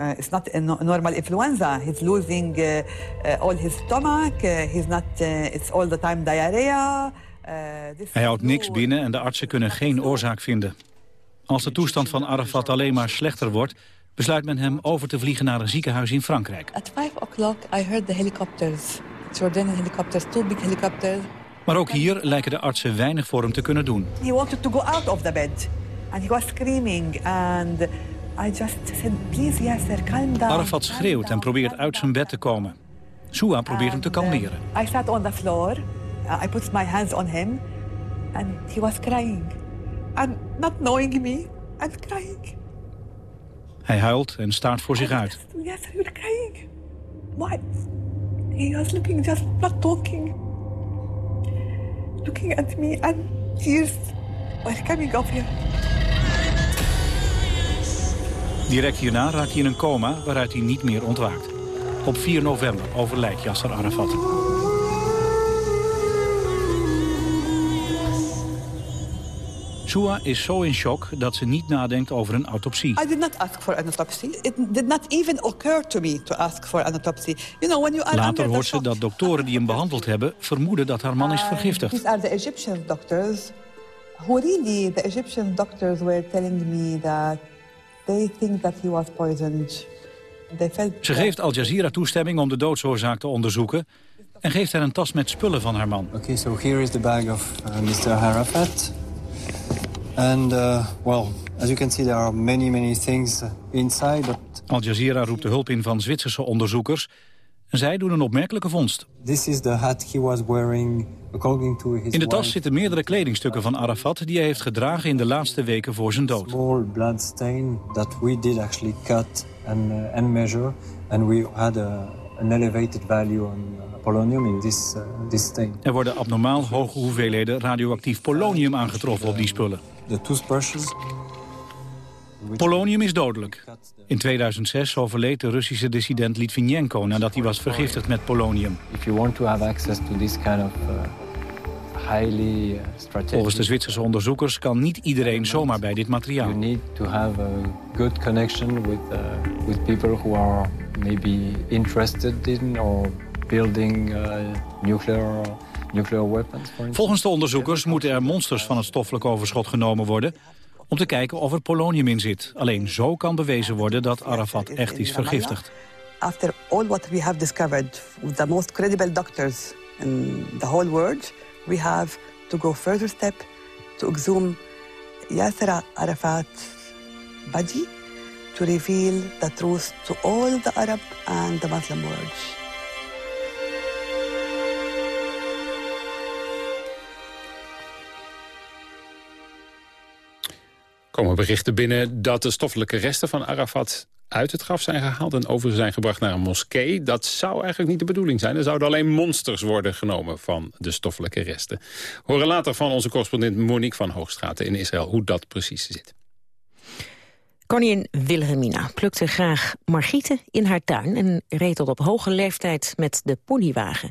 Uh, it's not a normal influenza. He's losing uh, uh, all his stomach. He's not, it's all the time diarrhea. Hij houdt niks binnen en de artsen kunnen geen oorzaak vinden. Als de toestand van Arafat alleen maar slechter wordt besluit men hem over te vliegen naar een ziekenhuis in Frankrijk. At 5 o'clock I heard the helicopters. Jordanian helicopters, two big helicopters. Maar ook hier lijken de artsen weinig voor hem te kunnen doen. He wanted to go out of the bed. And he was screaming and I just said, please Yasser, calm down. Arafat schreeuwt en probeert uit zijn bed te komen. Soua probeert hem te kalmeren. I sat on the floor. Uh, I put my hands on him. And he was crying. And not knowing me. And crying. Hij huilt en staart voor zich uit. What? He was looking, just not talking. Looking at me and tears were coming. Direct hierna raakt hij in een coma waaruit hij niet meer ontwaakt. Op 4 november overlijdt Yasser Arafat. Soua is zo in shock dat ze niet nadenkt over een autopsie. I did not ask for an autopsy. It did not even occur to me to ask for an autopsy. You know, when you are Later hoort ze dat doktoren die hem behandeld hebben... vermoeden dat haar man is vergiftigd. These are the Egyptian doctors who really, the Egyptian doctors were telling me that they think that he was poisoned. Ze geeft Al Jazeera toestemming om de doodsoorzaak te onderzoeken... en geeft haar een tas met spullen van haar man. Okay, so here is the bag of uh, Mr. Arafat. And, uh, well, as you can see, there are many, many things inside. But Al Jazeera roept de hulp in van Zwitserse onderzoekers... en zij doen een opmerkelijke vondst. this is the hat he was wearing according to his In de tas wife. zitten meerdere kledingstukken van Arafat... die hij heeft gedragen in de laatste weken voor zijn dood. Small blood stain that we did actually cut and, uh, and measure. And we had a, an elevated value on uh, polonium in this, uh, this stain. Er worden abnormaal hoge hoeveelheden radioactief polonium aangetroffen op die spullen. The toothbrushes. Polonium is dodelijk. In 2006 overleed de Russische dissident Litvinenko nadat hij was vergiftigd met polonium. If you want to have access to this kind of uh, highly uh, strategic... Volgens de Zwitserse onderzoekers kan niet iedereen zomaar bij dit materiaal. You need to have a good connection with, uh, with people who are maybe interested in or building uh, nuclear, Volgens de onderzoekers moeten er monsters van het stoffelijk overschot genomen worden... om te kijken of er polonium in zit. Alleen zo kan bewezen worden dat Arafat echt is vergiftigd. after all what we have discovered with the most credible doctors in the whole world, we have to go further step to exhume Yasser Arafat's body to reveal the truth to all the Arab and the Muslim world. Komen berichten binnen dat de stoffelijke resten van Arafat uit het graf zijn gehaald en over zijn gebracht naar een moskee. Dat zou eigenlijk niet de bedoeling zijn. Er zouden alleen monsters worden genomen van de stoffelijke resten. Horen later van onze correspondent Monique van Hoogstraten in Israël hoe dat precies zit. Koningin Wilhelmina plukte graag margieten in haar tuin... en reed tot op hoge leeftijd met de ponywagen.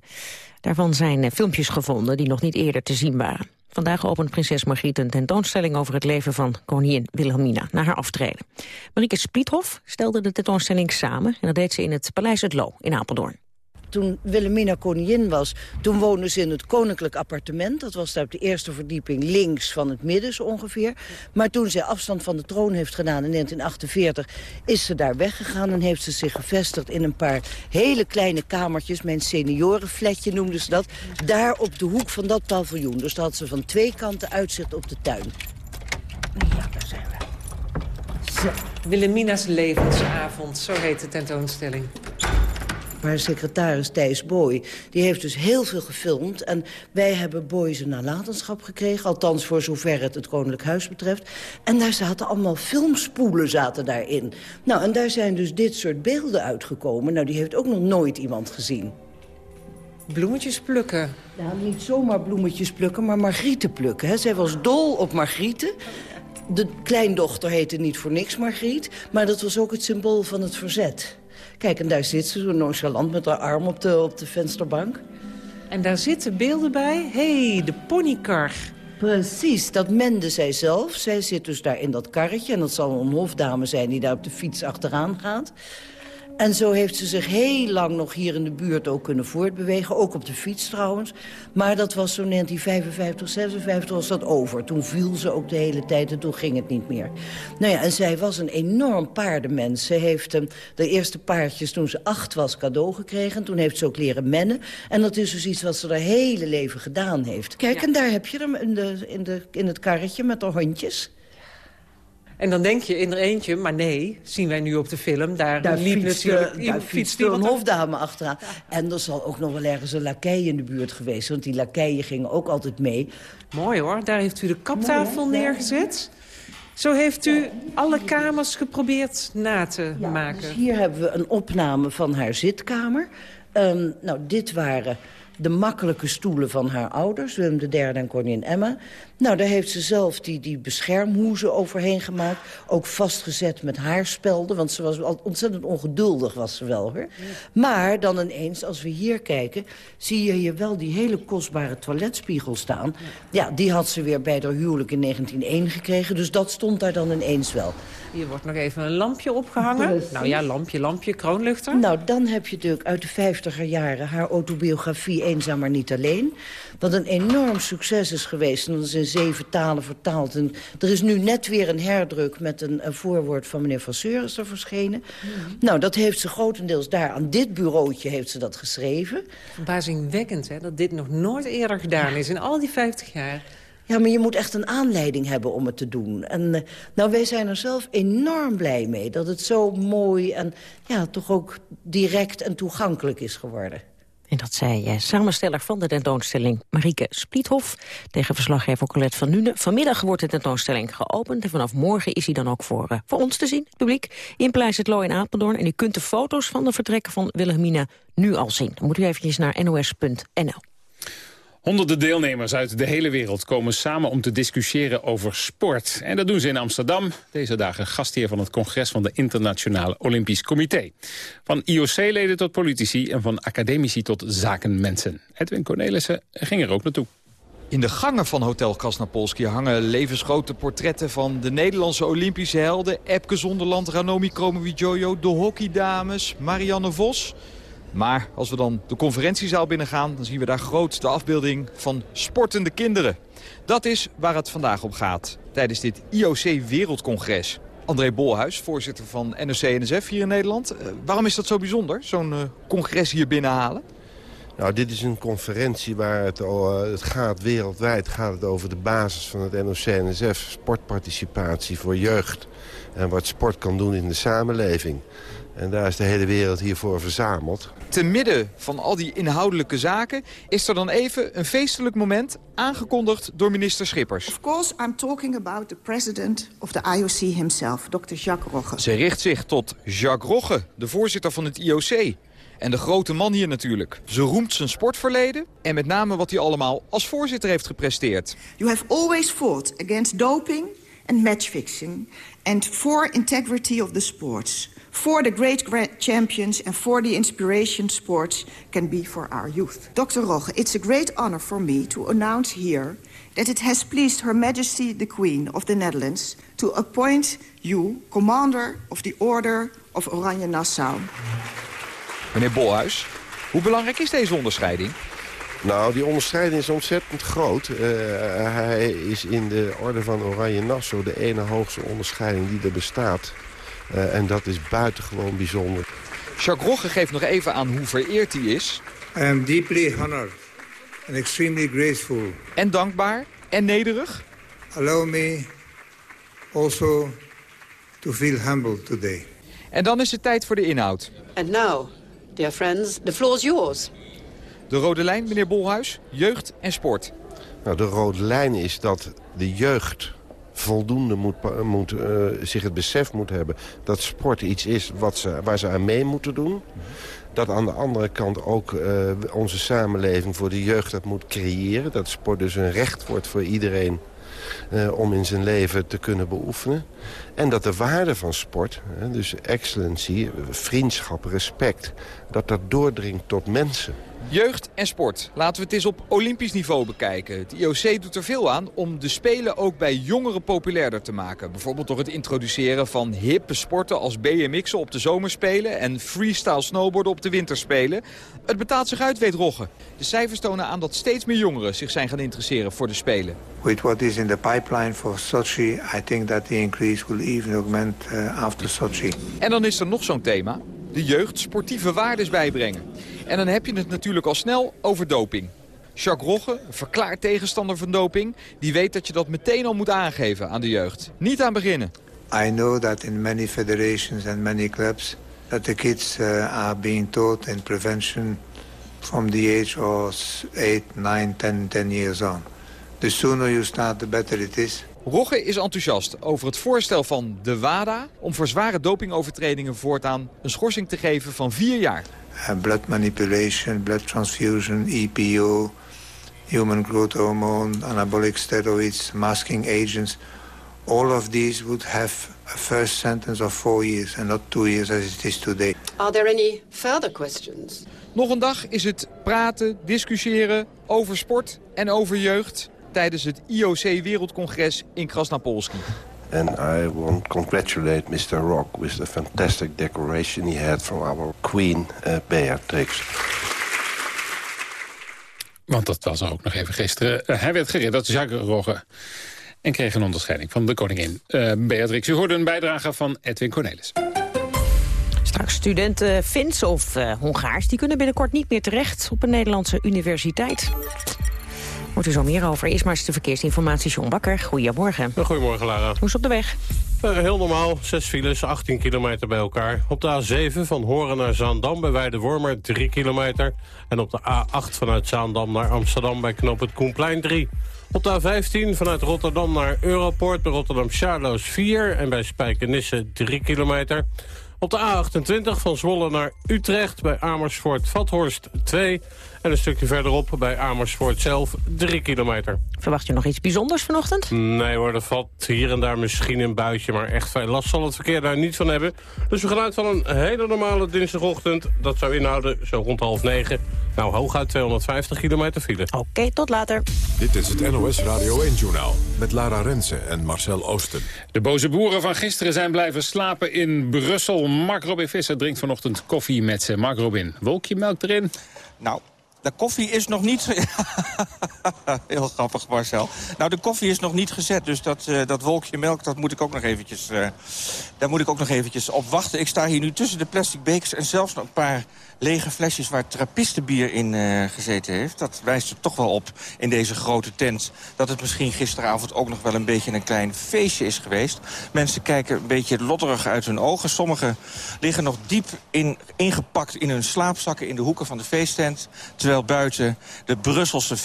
Daarvan zijn eh, filmpjes gevonden die nog niet eerder te zien waren. Vandaag opent prinses Margriet een tentoonstelling over het leven van koningin Wilhelmina na haar aftreden. Marieke Spliethof stelde de tentoonstelling samen en dat deed ze in het Paleis Het Loo in Apeldoorn. Toen Wilhelmina koningin was, toen woonde ze in het koninklijk appartement. Dat was daar op de eerste verdieping links van het midden zo ongeveer. Maar toen zij afstand van de troon heeft gedaan in 1948... is ze daar weggegaan en heeft ze zich gevestigd in een paar hele kleine kamertjes. Mijn seniorenfletje noemden ze dat. Daar op de hoek van dat paviljoen. Dus daar had ze van twee kanten uitzicht op de tuin. Ja, daar zijn we. Wilhelmina's levensavond, zo heet de tentoonstelling. Haar secretaris Thijs Boy, die heeft dus heel veel gefilmd. En wij hebben Boy zijn nalatenschap gekregen. Althans voor zover het het Koninklijk Huis betreft. En daar zaten allemaal filmspoelen zaten daarin. Nou, en daar zijn dus dit soort beelden uitgekomen. Nou, die heeft ook nog nooit iemand gezien. Bloemetjes plukken. Nou, niet zomaar bloemetjes plukken, maar margrieten plukken. Hè. Zij was dol op margrieten. De kleindochter heette niet voor niks Margriet... maar dat was ook het symbool van het verzet. Kijk, en daar zit ze zo nonchalant met haar arm op de, op de vensterbank. En daar zitten beelden bij. Hé, hey, de ponykar. Precies, dat mende zij zelf. Zij zit dus daar in dat karretje. En dat zal een hofdame zijn die daar op de fiets achteraan gaat. En zo heeft ze zich heel lang nog hier in de buurt ook kunnen voortbewegen. Ook op de fiets trouwens. Maar dat was zo 1955, 56 was dat over. Toen viel ze ook de hele tijd en toen ging het niet meer. Nou ja, en zij was een enorm paardenmens. Ze heeft hem de eerste paardjes toen ze acht was cadeau gekregen. Toen heeft ze ook leren mennen. En dat is dus iets wat ze haar hele leven gedaan heeft. Kijk, en daar heb je hem in, de, in, de, in het karretje met de hondjes. En dan denk je in er eentje, maar nee, zien wij nu op de film... daar, Daar liep fietste, natuurlijk daar fietste een hofdame achteraan. En er zal ook nog wel ergens een lakij in de buurt geweest. Want die lakeien gingen ook altijd mee. Mooi hoor, daar heeft u de kaptafel neergezet. Zo heeft u alle kamers geprobeerd na te maken. Dus hier hebben we een opname van haar zitkamer. Ehm, nou, dit waren de makkelijke stoelen van haar ouders, Willem III en koningin Emma. Nou, daar heeft ze zelf die, die beschermhoezen overheen gemaakt. Ook vastgezet met haarspelden, want ze was al ontzettend ongeduldig was ze wel. Hoor. Maar dan ineens, als we hier kijken, zie je hier wel die hele kostbare toiletspiegel staan. Ja, die had ze weer bij haar huwelijk in 1901 gekregen, dus dat stond daar dan ineens wel. Hier wordt nog even een lampje opgehangen. Precies. Nou ja, lampje, lampje, kroonluchter. Nou, dan heb je natuurlijk uit de vijftiger jaren haar autobiografie Eenzaam maar niet alleen. Wat een enorm succes is geweest. En dat is in zeven talen vertaald. En er is nu net weer een herdruk met een, een voorwoord van meneer Van Seuris er verschenen. Nou, dat heeft ze grotendeels daar aan dit bureautje heeft ze dat geschreven. Verbazingwekkend hè, dat dit nog nooit eerder gedaan is in al die 50 jaar. Ja, maar je moet echt een aanleiding hebben om het te doen. En eh, nou, wij zijn er zelf enorm blij mee dat het zo mooi en ja, toch ook direct en toegankelijk is geworden. En dat zei eh, samensteller van de tentoonstelling Marieke Spliethof... tegen verslaggever Colette van Nune. Vanmiddag wordt de tentoonstelling geopend... en vanaf morgen is hij dan ook voor, eh, voor ons te zien, het publiek... in Pleis het Loo in Apeldoorn. En u kunt de foto's van de vertrekken van Wilhelmina nu al zien. Dan moet u eventjes naar nos.nl. Honderden deelnemers uit de hele wereld komen samen om te discussiëren over sport. En dat doen ze in Amsterdam. Deze dagen gastheer van het congres van de Internationale Olympisch Comité. Van IOC-leden tot politici en van academici tot zakenmensen. Edwin Cornelissen ging er ook naartoe. In de gangen van Hotel Krasnapolski hangen levensgrote portretten van de Nederlandse Olympische helden. Epke Zonderland, Ranomi Kromowidjojo, de hockeydames, Marianne Vos. Maar als we dan de conferentiezaal binnengaan, dan zien we daar groot de afbeelding van sportende kinderen. Dat is waar het vandaag om gaat tijdens dit IOC Wereldcongres. André Bolhuis, voorzitter van NOC-NSF hier in Nederland. Eh, waarom is dat zo bijzonder, zo'n eh, congres hier binnenhalen? Nou, dit is een conferentie waar het, eh, het gaat wereldwijd gaat het over de basis van het NOC-NSF. Sportparticipatie voor jeugd en wat sport kan doen in de samenleving. En daar is de hele wereld hiervoor verzameld. Te midden van al die inhoudelijke zaken is er dan even een feestelijk moment aangekondigd door minister Schippers. Of course, I'm talking about the president of the IOC himself, Dr. Jacques Rogge. Ze richt zich tot Jacques Rogge, de voorzitter van het IOC. En de grote man hier natuurlijk. Ze roemt zijn sportverleden en met name wat hij allemaal als voorzitter heeft gepresteerd. You have always fought against doping and matchfixing and for integrity of the sports. For the great champions and for the inspiration sports can be for our youth. Dr. Rogge, it's a great honor for me to announce here that it has pleased Her Majesty the Queen of the Netherlands to appoint you Commander of the Order of Oranje Nassau. Meneer Bolhuis, hoe belangrijk is deze onderscheiding? Nou, die onderscheiding is ontzettend groot. Uh, hij is in de orde van Oranje Nassau de ene hoogste onderscheiding die er bestaat. Uh, en dat is buitengewoon bijzonder. Jacques Rogge geeft nog even aan hoe vereerd hij is. I am deeply honored and extremely graceful. En dankbaar en nederig. Allow me also to feel humble today. En dan is het tijd voor de inhoud. And now, dear friends, the floor is yours. De rode lijn, meneer Bolhuis, jeugd en sport. Nou, de rode lijn is dat de jeugd voldoende moet, moet, uh, zich het besef moet hebben... dat sport iets is wat ze, waar ze aan mee moeten doen. Dat aan de andere kant ook uh, onze samenleving voor de jeugd dat moet creëren. Dat sport dus een recht wordt voor iedereen uh, om in zijn leven te kunnen beoefenen. En dat de waarde van sport, dus excellency, vriendschap, respect... dat dat doordringt tot mensen. Jeugd en sport. Laten we het eens op olympisch niveau bekijken. Het IOC doet er veel aan om de Spelen ook bij jongeren populairder te maken. Bijvoorbeeld door het introduceren van hippe sporten als BMX'en op de zomerspelen... en freestyle snowboarden op de winterspelen. Het betaalt zich uit, weet Rogge. De cijfers tonen aan dat steeds meer jongeren zich zijn gaan interesseren voor de Spelen. With what is in the pipeline for Sochi, I think that the increase will even augment uh, after Sochi. En dan is er nog zo'n thema. De jeugd sportieve waardes bijbrengen. En dan heb je het natuurlijk al snel over doping. Jacques Rogge, verklaard tegenstander van doping... die weet dat je dat meteen al moet aangeven aan de jeugd. Niet aan beginnen. I know that in many federations and many clubs... that the kids uh, are being taught in prevention from the age of 8, 9, 10, 10 years on. The sooner you start, the better it is. Rogge is enthousiast over het voorstel van de WADA... om voor zware dopingovertredingen voortaan een schorsing te geven van vier jaar. Uh, blood manipulation, blood transfusion, EPO, human growth hormone, anabolic steroids, masking agents. All of these would have a first sentence of four years and not two years as it is today. Are there any further questions? Nog een dag is het praten, discussiëren over sport en over jeugd tijdens het IOC Wereldcongres in Krasnapolski. And I want to congratulate Mr. Rock with the fantastic decoration he had from our Queen uh, Beatrix. Want dat was ook nog even gisteren. Uh, hij werd gered, Jacques Rogge. En kreeg een onderscheiding van de koningin uh, Beatrix. U hoorde een bijdrage van Edwin Cornelis. Straks studenten Fins of uh, Hongaars... die kunnen binnenkort niet meer terecht op een Nederlandse universiteit. Wordt u zo meer over. Eerst maar eens de verkeersinformatie, John Bakker. Goedemorgen. Goedemorgen, Lara. Hoe is op de weg? Uh, heel normaal, zes files, 18 kilometer bij elkaar. Op de A7 van Horen naar Zaandam bij Weidewormer 3 kilometer. En op de A8 vanuit Zaandam naar Amsterdam bij Knoop het Koenplein 3. Op de A15 vanuit Rotterdam naar Europoort bij Rotterdam-Charloes 4... en bij Spijkenisse 3 kilometer. Op de A28 van Zwolle naar Utrecht bij Amersfoort-Vathorst 2... En een stukje verderop bij Amersfoort zelf 3 kilometer. Verwacht je nog iets bijzonders vanochtend? Nee hoor, er valt hier en daar misschien een buitje... maar echt veel last zal het verkeer daar niet van hebben. Dus we gaan uit van een hele normale dinsdagochtend. Dat zou inhouden zo rond half negen. Nou, hooguit 250 kilometer file. Oké, tot later. Dit is het NOS Radio 1-journaal met Lara Rensen en Marcel Oosten. De boze boeren van gisteren zijn blijven slapen in Brussel. Mark Robin Visser drinkt vanochtend koffie met ze. Mark Robin, wolkje melk erin? Nou, de koffie is nog niet... Heel grappig, Marcel. Nou, de koffie is nog niet gezet, dus dat, uh, dat wolkje melk... dat moet ik ook nog eventjes, uh, daar moet ik ook nog eventjes op wachten. Ik sta hier nu tussen de plastic bekers en zelfs nog een paar lege flesjes... waar trappistenbier in uh, gezeten heeft. Dat wijst er toch wel op in deze grote tent... dat het misschien gisteravond ook nog wel een beetje een klein feestje is geweest. Mensen kijken een beetje lodderig uit hun ogen. Sommigen liggen nog diep in, ingepakt in hun slaapzakken... in de hoeken van de feesttent... terwijl buiten de Brusselse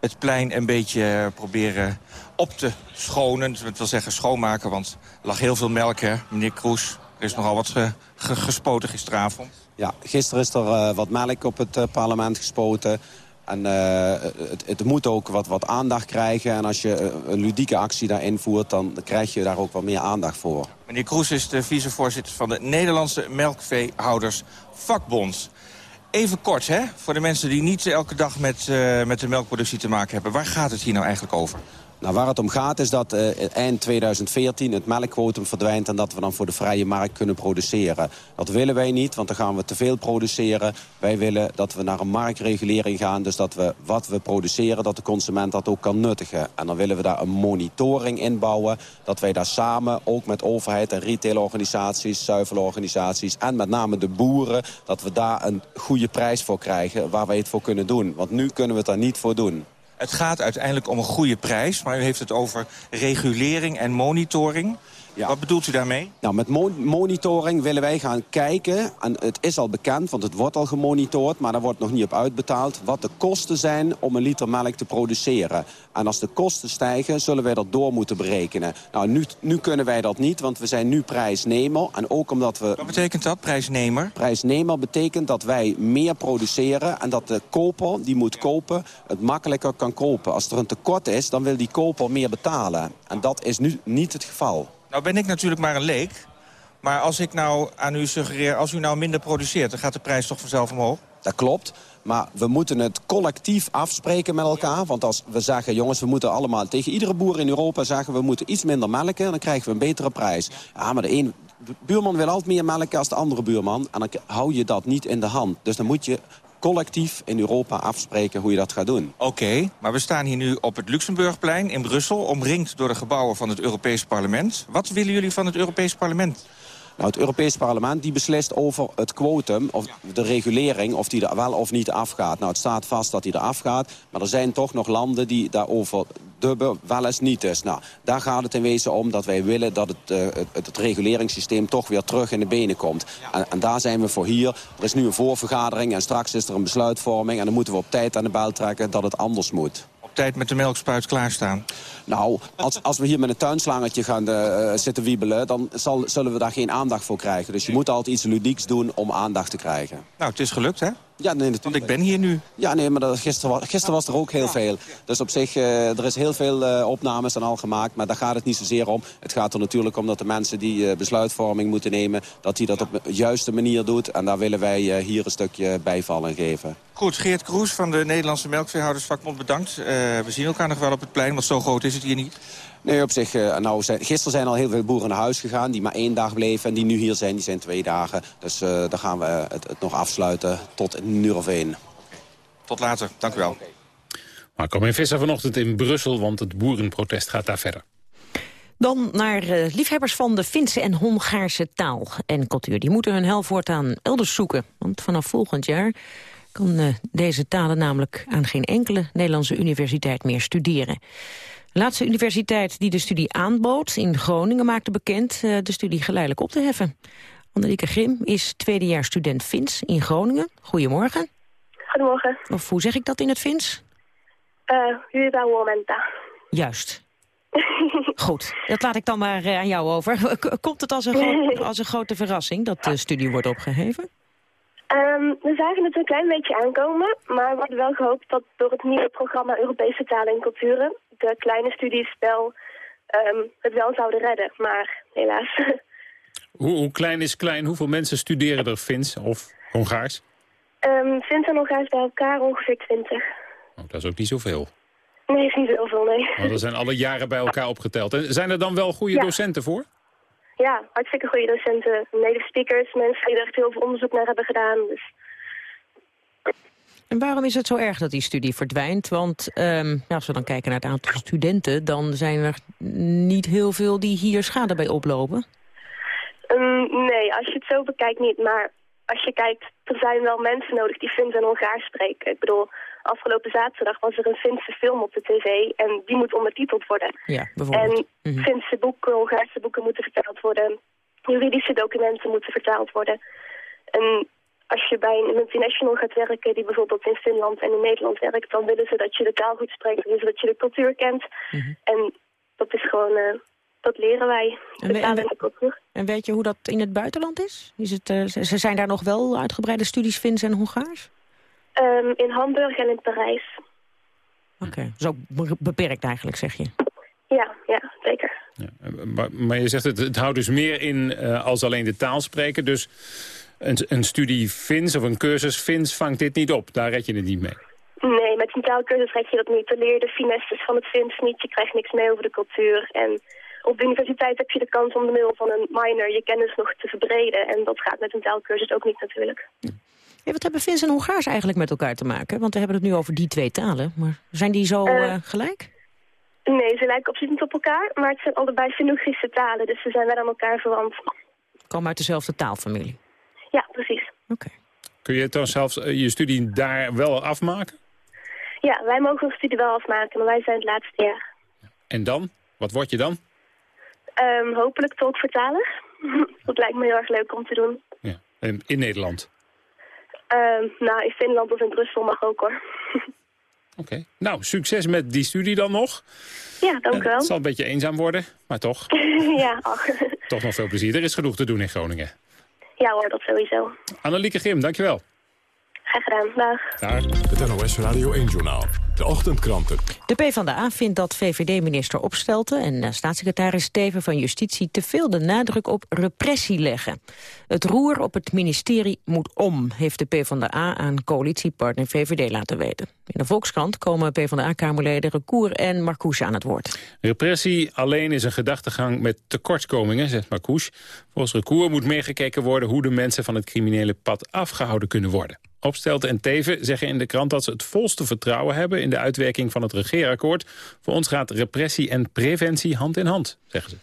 het plein een beetje proberen op te schonen. Dat wil zeggen schoonmaken, want er lag heel veel melk, hè, meneer Kroes. Er is nogal wat ge ge gespoten gisteravond. Ja, gisteren is er uh, wat melk op het uh, parlement gespoten. En uh, het, het, moet ook wat, wat aandacht krijgen. En als je een ludieke actie daarin voert, dan krijg je daar ook wat meer aandacht voor. Meneer Kroes is de vicevoorzitter van de Nederlandse Melkveehouders Vakbond. Even kort, hè, voor de mensen die niet elke dag met, uh, met de melkproductie te maken hebben. Waar gaat het hier nou eigenlijk over? Nou, waar het om gaat is dat uh, eind 2014 het melkquotum verdwijnt... en dat we dan voor de vrije markt kunnen produceren. Dat willen wij niet, want dan gaan we te veel produceren. Wij willen dat we naar een marktregulering gaan. Dus dat we wat we produceren, dat de consument dat ook kan nuttigen. En dan willen we daar een monitoring inbouwen. Dat wij daar samen, ook met overheid en retailorganisaties... zuivelorganisaties en met name de boeren... dat we daar een goede prijs voor krijgen waar wij het voor kunnen doen. Want nu kunnen we het daar niet voor doen. Het gaat uiteindelijk om een goede prijs, maar u heeft het over regulering en monitoring. Ja. Wat bedoelt u daarmee? Nou, met mo monitoring willen wij gaan kijken, en het is al bekend, want het wordt al gemonitord, maar daar wordt nog niet op uitbetaald, wat de kosten zijn om een liter melk te produceren. En als de kosten stijgen, zullen wij dat door moeten berekenen. Nou, nu, nu kunnen wij dat niet, want we zijn nu prijsnemer. En ook omdat we... Wat betekent dat, prijsnemer? Prijsnemer betekent dat wij meer produceren en dat de koper die moet kopen het makkelijker kan kopen. Als er een tekort is, dan wil die koper meer betalen. En dat is nu niet het geval. Nou ben ik natuurlijk maar een leek. Maar als ik nou aan u suggereer, als u nou minder produceert... dan gaat de prijs toch vanzelf omhoog? Dat klopt. Maar we moeten het collectief afspreken met elkaar. Want als we zeggen, jongens, we moeten allemaal tegen iedere boer in Europa zeggen... we moeten iets minder melken, dan krijgen we een betere prijs. Ja, maar de een de buurman wil altijd meer melken als de andere buurman. En dan hou je dat niet in de hand. Dus dan moet je collectief in Europa afspreken hoe je dat gaat doen. Oké, maar we staan hier nu op het Luxemburgplein in Brussel... omringd door de gebouwen van het Europees Parlement. Wat willen jullie van het Europees Parlement? Nou, het Europees Parlement die beslist over het quotum, of de regulering, of die er wel of niet afgaat. Nou, het staat vast dat die er afgaat, maar er zijn toch nog landen die daarover dubben wel eens niet is. Nou, daar gaat het in wezen om dat wij willen dat het, uh, het, het, reguleringssysteem toch weer terug in de benen komt. En, en, daar zijn we voor hier. Er is nu een voorvergadering en straks is er een besluitvorming... en dan moeten we op tijd aan de bel trekken dat het anders moet tijd met de melkspuit klaarstaan? Nou, als, als we hier met een tuinslangetje gaan uh, zitten wiebelen... dan zal, zullen we daar geen aandacht voor krijgen. Dus je moet altijd iets ludieks doen om aandacht te krijgen. Nou, het is gelukt, hè? Ja, nee, Want ik ben hier nu. Ja, nee, maar dat, gisteren, gisteren was er ook heel veel. Dus op zich, uh, er is heel veel uh, opnames en al gemaakt. Maar daar gaat het niet zozeer om. Het gaat er natuurlijk om dat de mensen die uh, besluitvorming moeten nemen... dat die dat op de juiste manier doet. En daar willen wij hier een stukje bijval in geven. Goed, Geert Kroes van de Nederlandse Melkveehoudersvakbond bedankt. we zien elkaar nog wel op het plein, want zo groot is het hier niet. Nee, op zich, uh, nou, zijn, gisteren zijn al heel veel boeren naar huis gegaan... die maar één dag bleven en die nu hier zijn, die zijn twee dagen. Dus uh, dan gaan we het, het, nog afsluiten tot een uur of één. Tot later, dank u wel. Marco in Visser vanochtend in Brussel, want het boerenprotest gaat daar verder. Dan naar uh, liefhebbers van de Finse en Hongaarse taal en cultuur. Die moeten hun hel voortaan elders zoeken. Want vanaf volgend jaar kan deze talen namelijk aan geen enkele Nederlandse universiteit meer studeren. De laatste universiteit die de studie aanbood in Groningen maakte bekend uh, de studie geleidelijk op te heffen. Annelieke Grim is tweedejaars student Fins in Groningen. Goedemorgen. Goedemorgen. Of hoe zeg ik dat in het Fins? Uh, hyvää huomenta. Juist. Goed, dat laat ik dan maar uh, aan jou over. Komt het als een, als een grote verrassing dat de studie wordt opgeheven? Um, we zagen het een klein beetje aankomen, maar we hadden wel gehoopt dat door het nieuwe programma Europese talen en culturen de kleine studies wel um, het wel zouden redden, maar helaas. Hoe, hoe, klein is klein? Hoeveel mensen studeren er Fins of Hongaars? Um, Fins en Hongaars bij elkaar ongeveer 20. Oh, dat is ook niet zoveel. Nee, is niet zoveel, nee. Maar er zijn alle jaren bij elkaar opgeteld. En zijn er dan wel goede ja. docenten voor? Ja, hartstikke goede docenten. Native speakers, mensen die er echt heel veel onderzoek naar hebben gedaan. Dus en waarom is het zo erg dat die studie verdwijnt? Want um, als we dan kijken naar het aantal studenten... dan zijn er niet heel veel die hier schade bij oplopen. Um, nee, als je het zo bekijkt niet. Maar als je kijkt, er zijn wel mensen nodig die Fins en Hongaars spreken. Ik bedoel, afgelopen zaterdag was er een Finse film op de tv... en die moet ondertiteld worden. Ja, bijvoorbeeld. En mm -hmm. Finse boeken, Hongaarse boeken moeten vertaald worden. Juridische documenten moeten vertaald worden. En als je bij een multinational gaat werken die bijvoorbeeld in Finland en in Nederland werkt, dan willen ze dat je de taal goed spreekt, willen ze dat je de cultuur kent. Mm -hmm. En dat is gewoon, uh, dat leren wij, de en, taal en de cultuur. En weet je hoe dat in het buitenland is? is het, uh, ze zijn daar nog wel uitgebreide studies Fins en Hongaars? Um, in Hamburg en in Parijs. Oké, okay. zo beperkt eigenlijk, zeg je? Ja, ja, zeker. Ja, maar, maar, je zegt het, het houdt dus meer in uh, als alleen de taal spreken, dus een, een studie Fins of een cursus Fins vangt dit niet op. Daar red je het niet mee. Nee, met een taalkursus red je dat niet. Dan leer je de finesses van het Fins niet. Je krijgt niks mee over de cultuur. En op de universiteit heb je de kans om door middel van een minor je kennis nog te verbreden. En dat gaat met een taalkursus ook niet natuurlijk. Wat hebben Fins en Hongaars eigenlijk met elkaar te maken? Want we hebben het nu over die twee talen. Maar zijn die zo uh, uh, gelijk? Nee, ze lijken absoluut niet op elkaar. Maar het zijn allebei Finugrische talen. Dus ze zijn wel aan elkaar verwant. Komen uit dezelfde taalfamilie? Ja, precies. Oké. Okay. Kun je dan zelfs je studie daar wel afmaken? Ja, wij mogen onze studie wel afmaken, maar wij zijn het laatste jaar. En dan? Wat word je dan? Um, hopelijk tolkvertaler. dat lijkt me heel erg leuk om te doen. Ja. En in Nederland? Um, nou, in Finland of in Brussel mag ook hoor. Oké. Okay. Nou, succes met die studie dan nog. Ja, dank u wel. Het zal een beetje eenzaam worden, maar toch. ja, ach. toch nog veel plezier. Er is genoeg te doen in Groningen. Ja hoor, dat sowieso. Annelieke Grim, dankjewel. Graag gedaan, dag. Dag. Het NOS Radio 1-journaal. De ochtendkranten. De PvdA vindt dat VVD-minister Opstelten en eh, staatssecretaris Steven van Justitie te veel de nadruk op repressie leggen. Het roer op het ministerie moet om, heeft de PvdA aan coalitiepartner VVD laten weten. In de Volkskrant komen PvdA-kamerleden Recour en Marcouche aan het woord. Repressie alleen is een gedachtegang met tekortkomingen, zegt Marcouche. Volgens Recour moet meegekeken worden hoe de mensen van het criminele pad afgehouden kunnen worden. Opstelten en Teven zeggen in de krant dat ze het volste vertrouwen hebben... in de uitwerking van het regeerakkoord. Voor ons gaat repressie en preventie hand in hand, zeggen ze.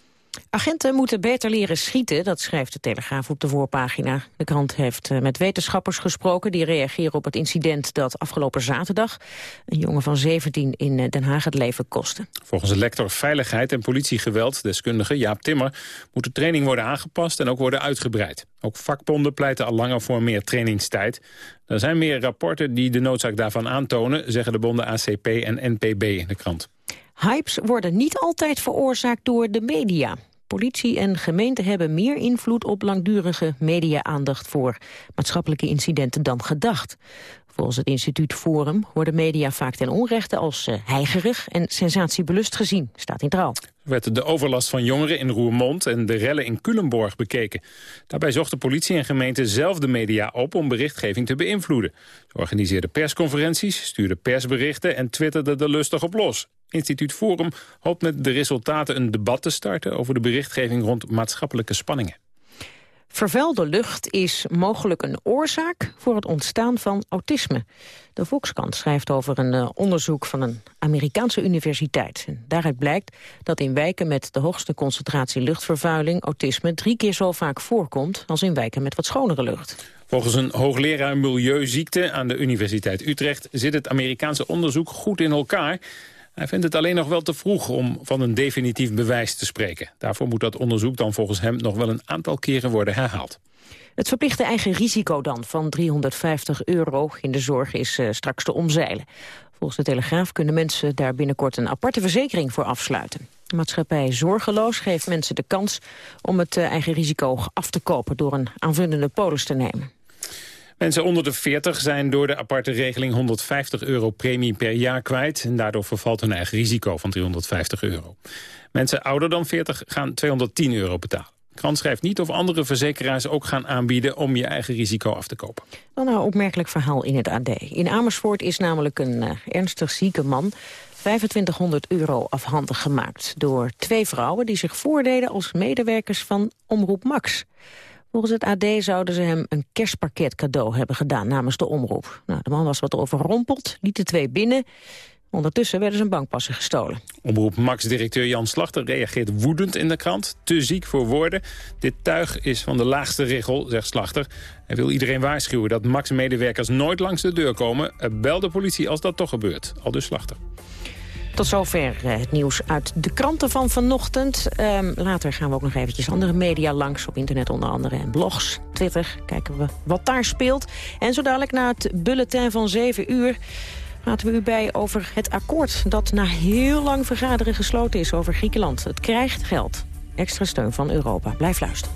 Agenten moeten beter leren schieten, dat schrijft de Telegraaf op de voorpagina. De krant heeft eh, met wetenschappers gesproken die reageren op het incident dat afgelopen zaterdag een jongen van 17 in eh, Den Haag het leven kostte. Volgens de lector Veiligheid en Politiegeweld, deskundige Jaap Timmer, moet de training worden aangepast en ook worden uitgebreid. Ook vakbonden pleiten al langer voor meer trainingstijd. Er zijn meer rapporten die de noodzaak daarvan aantonen, zeggen de bonden ACP en NPB in de krant. Hypes worden niet altijd veroorzaakt door de media. Politie en gemeenten hebben meer invloed op langdurige media-aandacht voor maatschappelijke incidenten dan gedacht. Volgens het instituut Forum worden media vaak ten onrechte als uh, heigerig en sensatiebelust gezien, staat in trouw. werd de overlast van jongeren in Roermond en de rellen in Culemborg bekeken. Daarbij zochten politie en gemeente zelf de media op om berichtgeving te beïnvloeden. Ze organiseerden persconferenties, stuurden persberichten en twitterden er lustig op los. Instituut Forum hoopt met de resultaten een debat te starten over de berichtgeving rond maatschappelijke spanningen. Vervuilde lucht is mogelijk een oorzaak voor het ontstaan van autisme. De Volkskrant schrijft over een uh, onderzoek van een Amerikaanse universiteit. En daaruit blijkt dat in wijken met de hoogste concentratie luchtvervuiling... autisme drie keer zo vaak voorkomt als in wijken met wat schonere lucht. Volgens een hoogleraar milieuziekte aan de Universiteit Utrecht... zit het Amerikaanse onderzoek goed in elkaar... Hij vindt het alleen nog wel te vroeg om van een definitief bewijs te spreken. Daarvoor moet dat onderzoek dan volgens hem nog wel een aantal keren worden herhaald. Het verplichte eigen risico dan van 350 euro in de zorg is uh, straks te omzeilen. Volgens de Telegraaf kunnen mensen daar binnenkort een aparte verzekering voor afsluiten. De maatschappij Zorgeloos geeft mensen de kans om het uh, eigen risico af te kopen door een aanvullende polis te nemen. Mensen onder de 40 zijn door de aparte regeling 150 euro premie per jaar kwijt. En daardoor vervalt hun eigen risico van 350 euro. Mensen ouder dan 40 gaan 210 euro betalen. Krant schrijft niet of andere verzekeraars ook gaan aanbieden om je eigen risico af te kopen. Dan een opmerkelijk verhaal in het AD. In Amersfoort is namelijk een uh, ernstig zieke man 2500 euro afhandig gemaakt door twee vrouwen die zich voordeden als medewerkers van Omroep Max. Volgens het AD zouden ze hem een kerstpakket cadeau hebben gedaan namens de omroep. Nou, de man was wat overrompeld, liet de twee binnen. Ondertussen werden zijn bankpassen gestolen. Omroep Max-directeur Jan Slachter reageert woedend in de krant. Te ziek voor woorden. Dit tuig is van de laagste richel, zegt Slachter. Hij wil iedereen waarschuwen dat Max-medewerkers nooit langs de deur komen. Bel de politie als dat toch gebeurt. Al dus Slachter. Tot zover eh, het nieuws uit de kranten van vanochtend. Um, later gaan we ook nog eventjes andere media langs. Op internet onder andere en blogs, Twitter. Kijken we wat daar speelt. En zo dadelijk na het bulletin van 7 uur... laten we u bij over het akkoord dat na heel lang vergaderen gesloten is over Griekenland. Het krijgt geld. Extra steun van Europa. Blijf luisteren.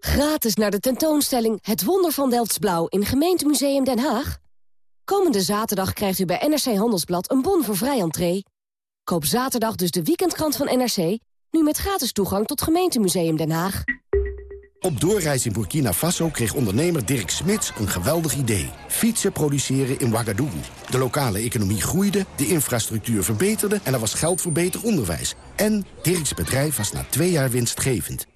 Gratis naar de tentoonstelling Het Wonder van Delftsblauw in Gemeentemuseum Den Haag. Komende zaterdag krijgt u bij NRC Handelsblad een bon voor vrij entree. Koop zaterdag dus de weekendkrant van NRC, nu met gratis toegang tot Gemeentemuseum Den Haag. Op doorreis in Burkina Faso kreeg ondernemer Dirk Smits een geweldig idee. Fietsen produceren in Ouagadougou. De lokale economie groeide, de infrastructuur verbeterde... en er was geld voor beter onderwijs. En Dirks bedrijf was na twee jaar winstgevend.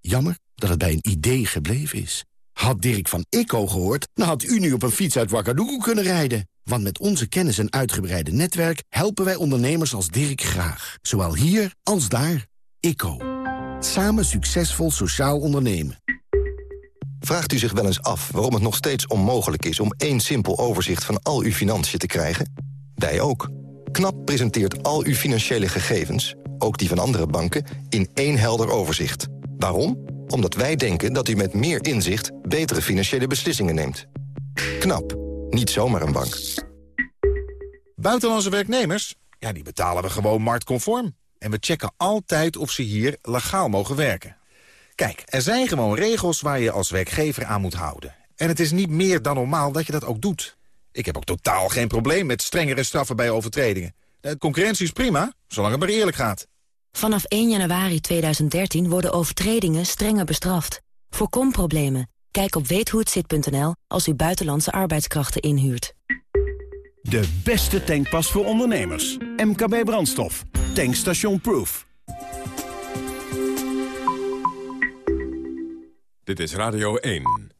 Jammer dat het bij een idee gebleven is. Had Dirk van ICO gehoord, dan had u nu op een fiets uit Ouagadougou kunnen rijden. Want met onze kennis en uitgebreide netwerk helpen wij ondernemers als Dirk graag. Zowel hier als daar. ICO. Samen succesvol sociaal ondernemen. Vraagt u zich wel eens af waarom het nog steeds onmogelijk is... om één simpel overzicht van al uw financiën te krijgen? Wij ook. KNAP presenteert al uw financiële gegevens, ook die van andere banken... in één helder overzicht. Waarom? Omdat wij denken dat u met meer inzicht... betere financiële beslissingen neemt. KNAP. Niet zomaar een bank. Buitenlandse werknemers? Ja, die betalen we gewoon marktconform. En we checken altijd of ze hier legaal mogen werken. Kijk, er zijn gewoon regels waar je als werkgever aan moet houden. En het is niet meer dan normaal dat je dat ook doet. Ik heb ook totaal geen probleem met strengere straffen bij overtredingen. De concurrentie is prima, zolang het maar eerlijk gaat. Vanaf 1 januari 2013 worden overtredingen strenger bestraft. Voorkom problemen. Kijk op weethohetzit.nl als u buitenlandse arbeidskrachten inhuurt. De beste tankpas voor ondernemers. MKB Brandstof. Tankstation Proof. Dit is Radio 1.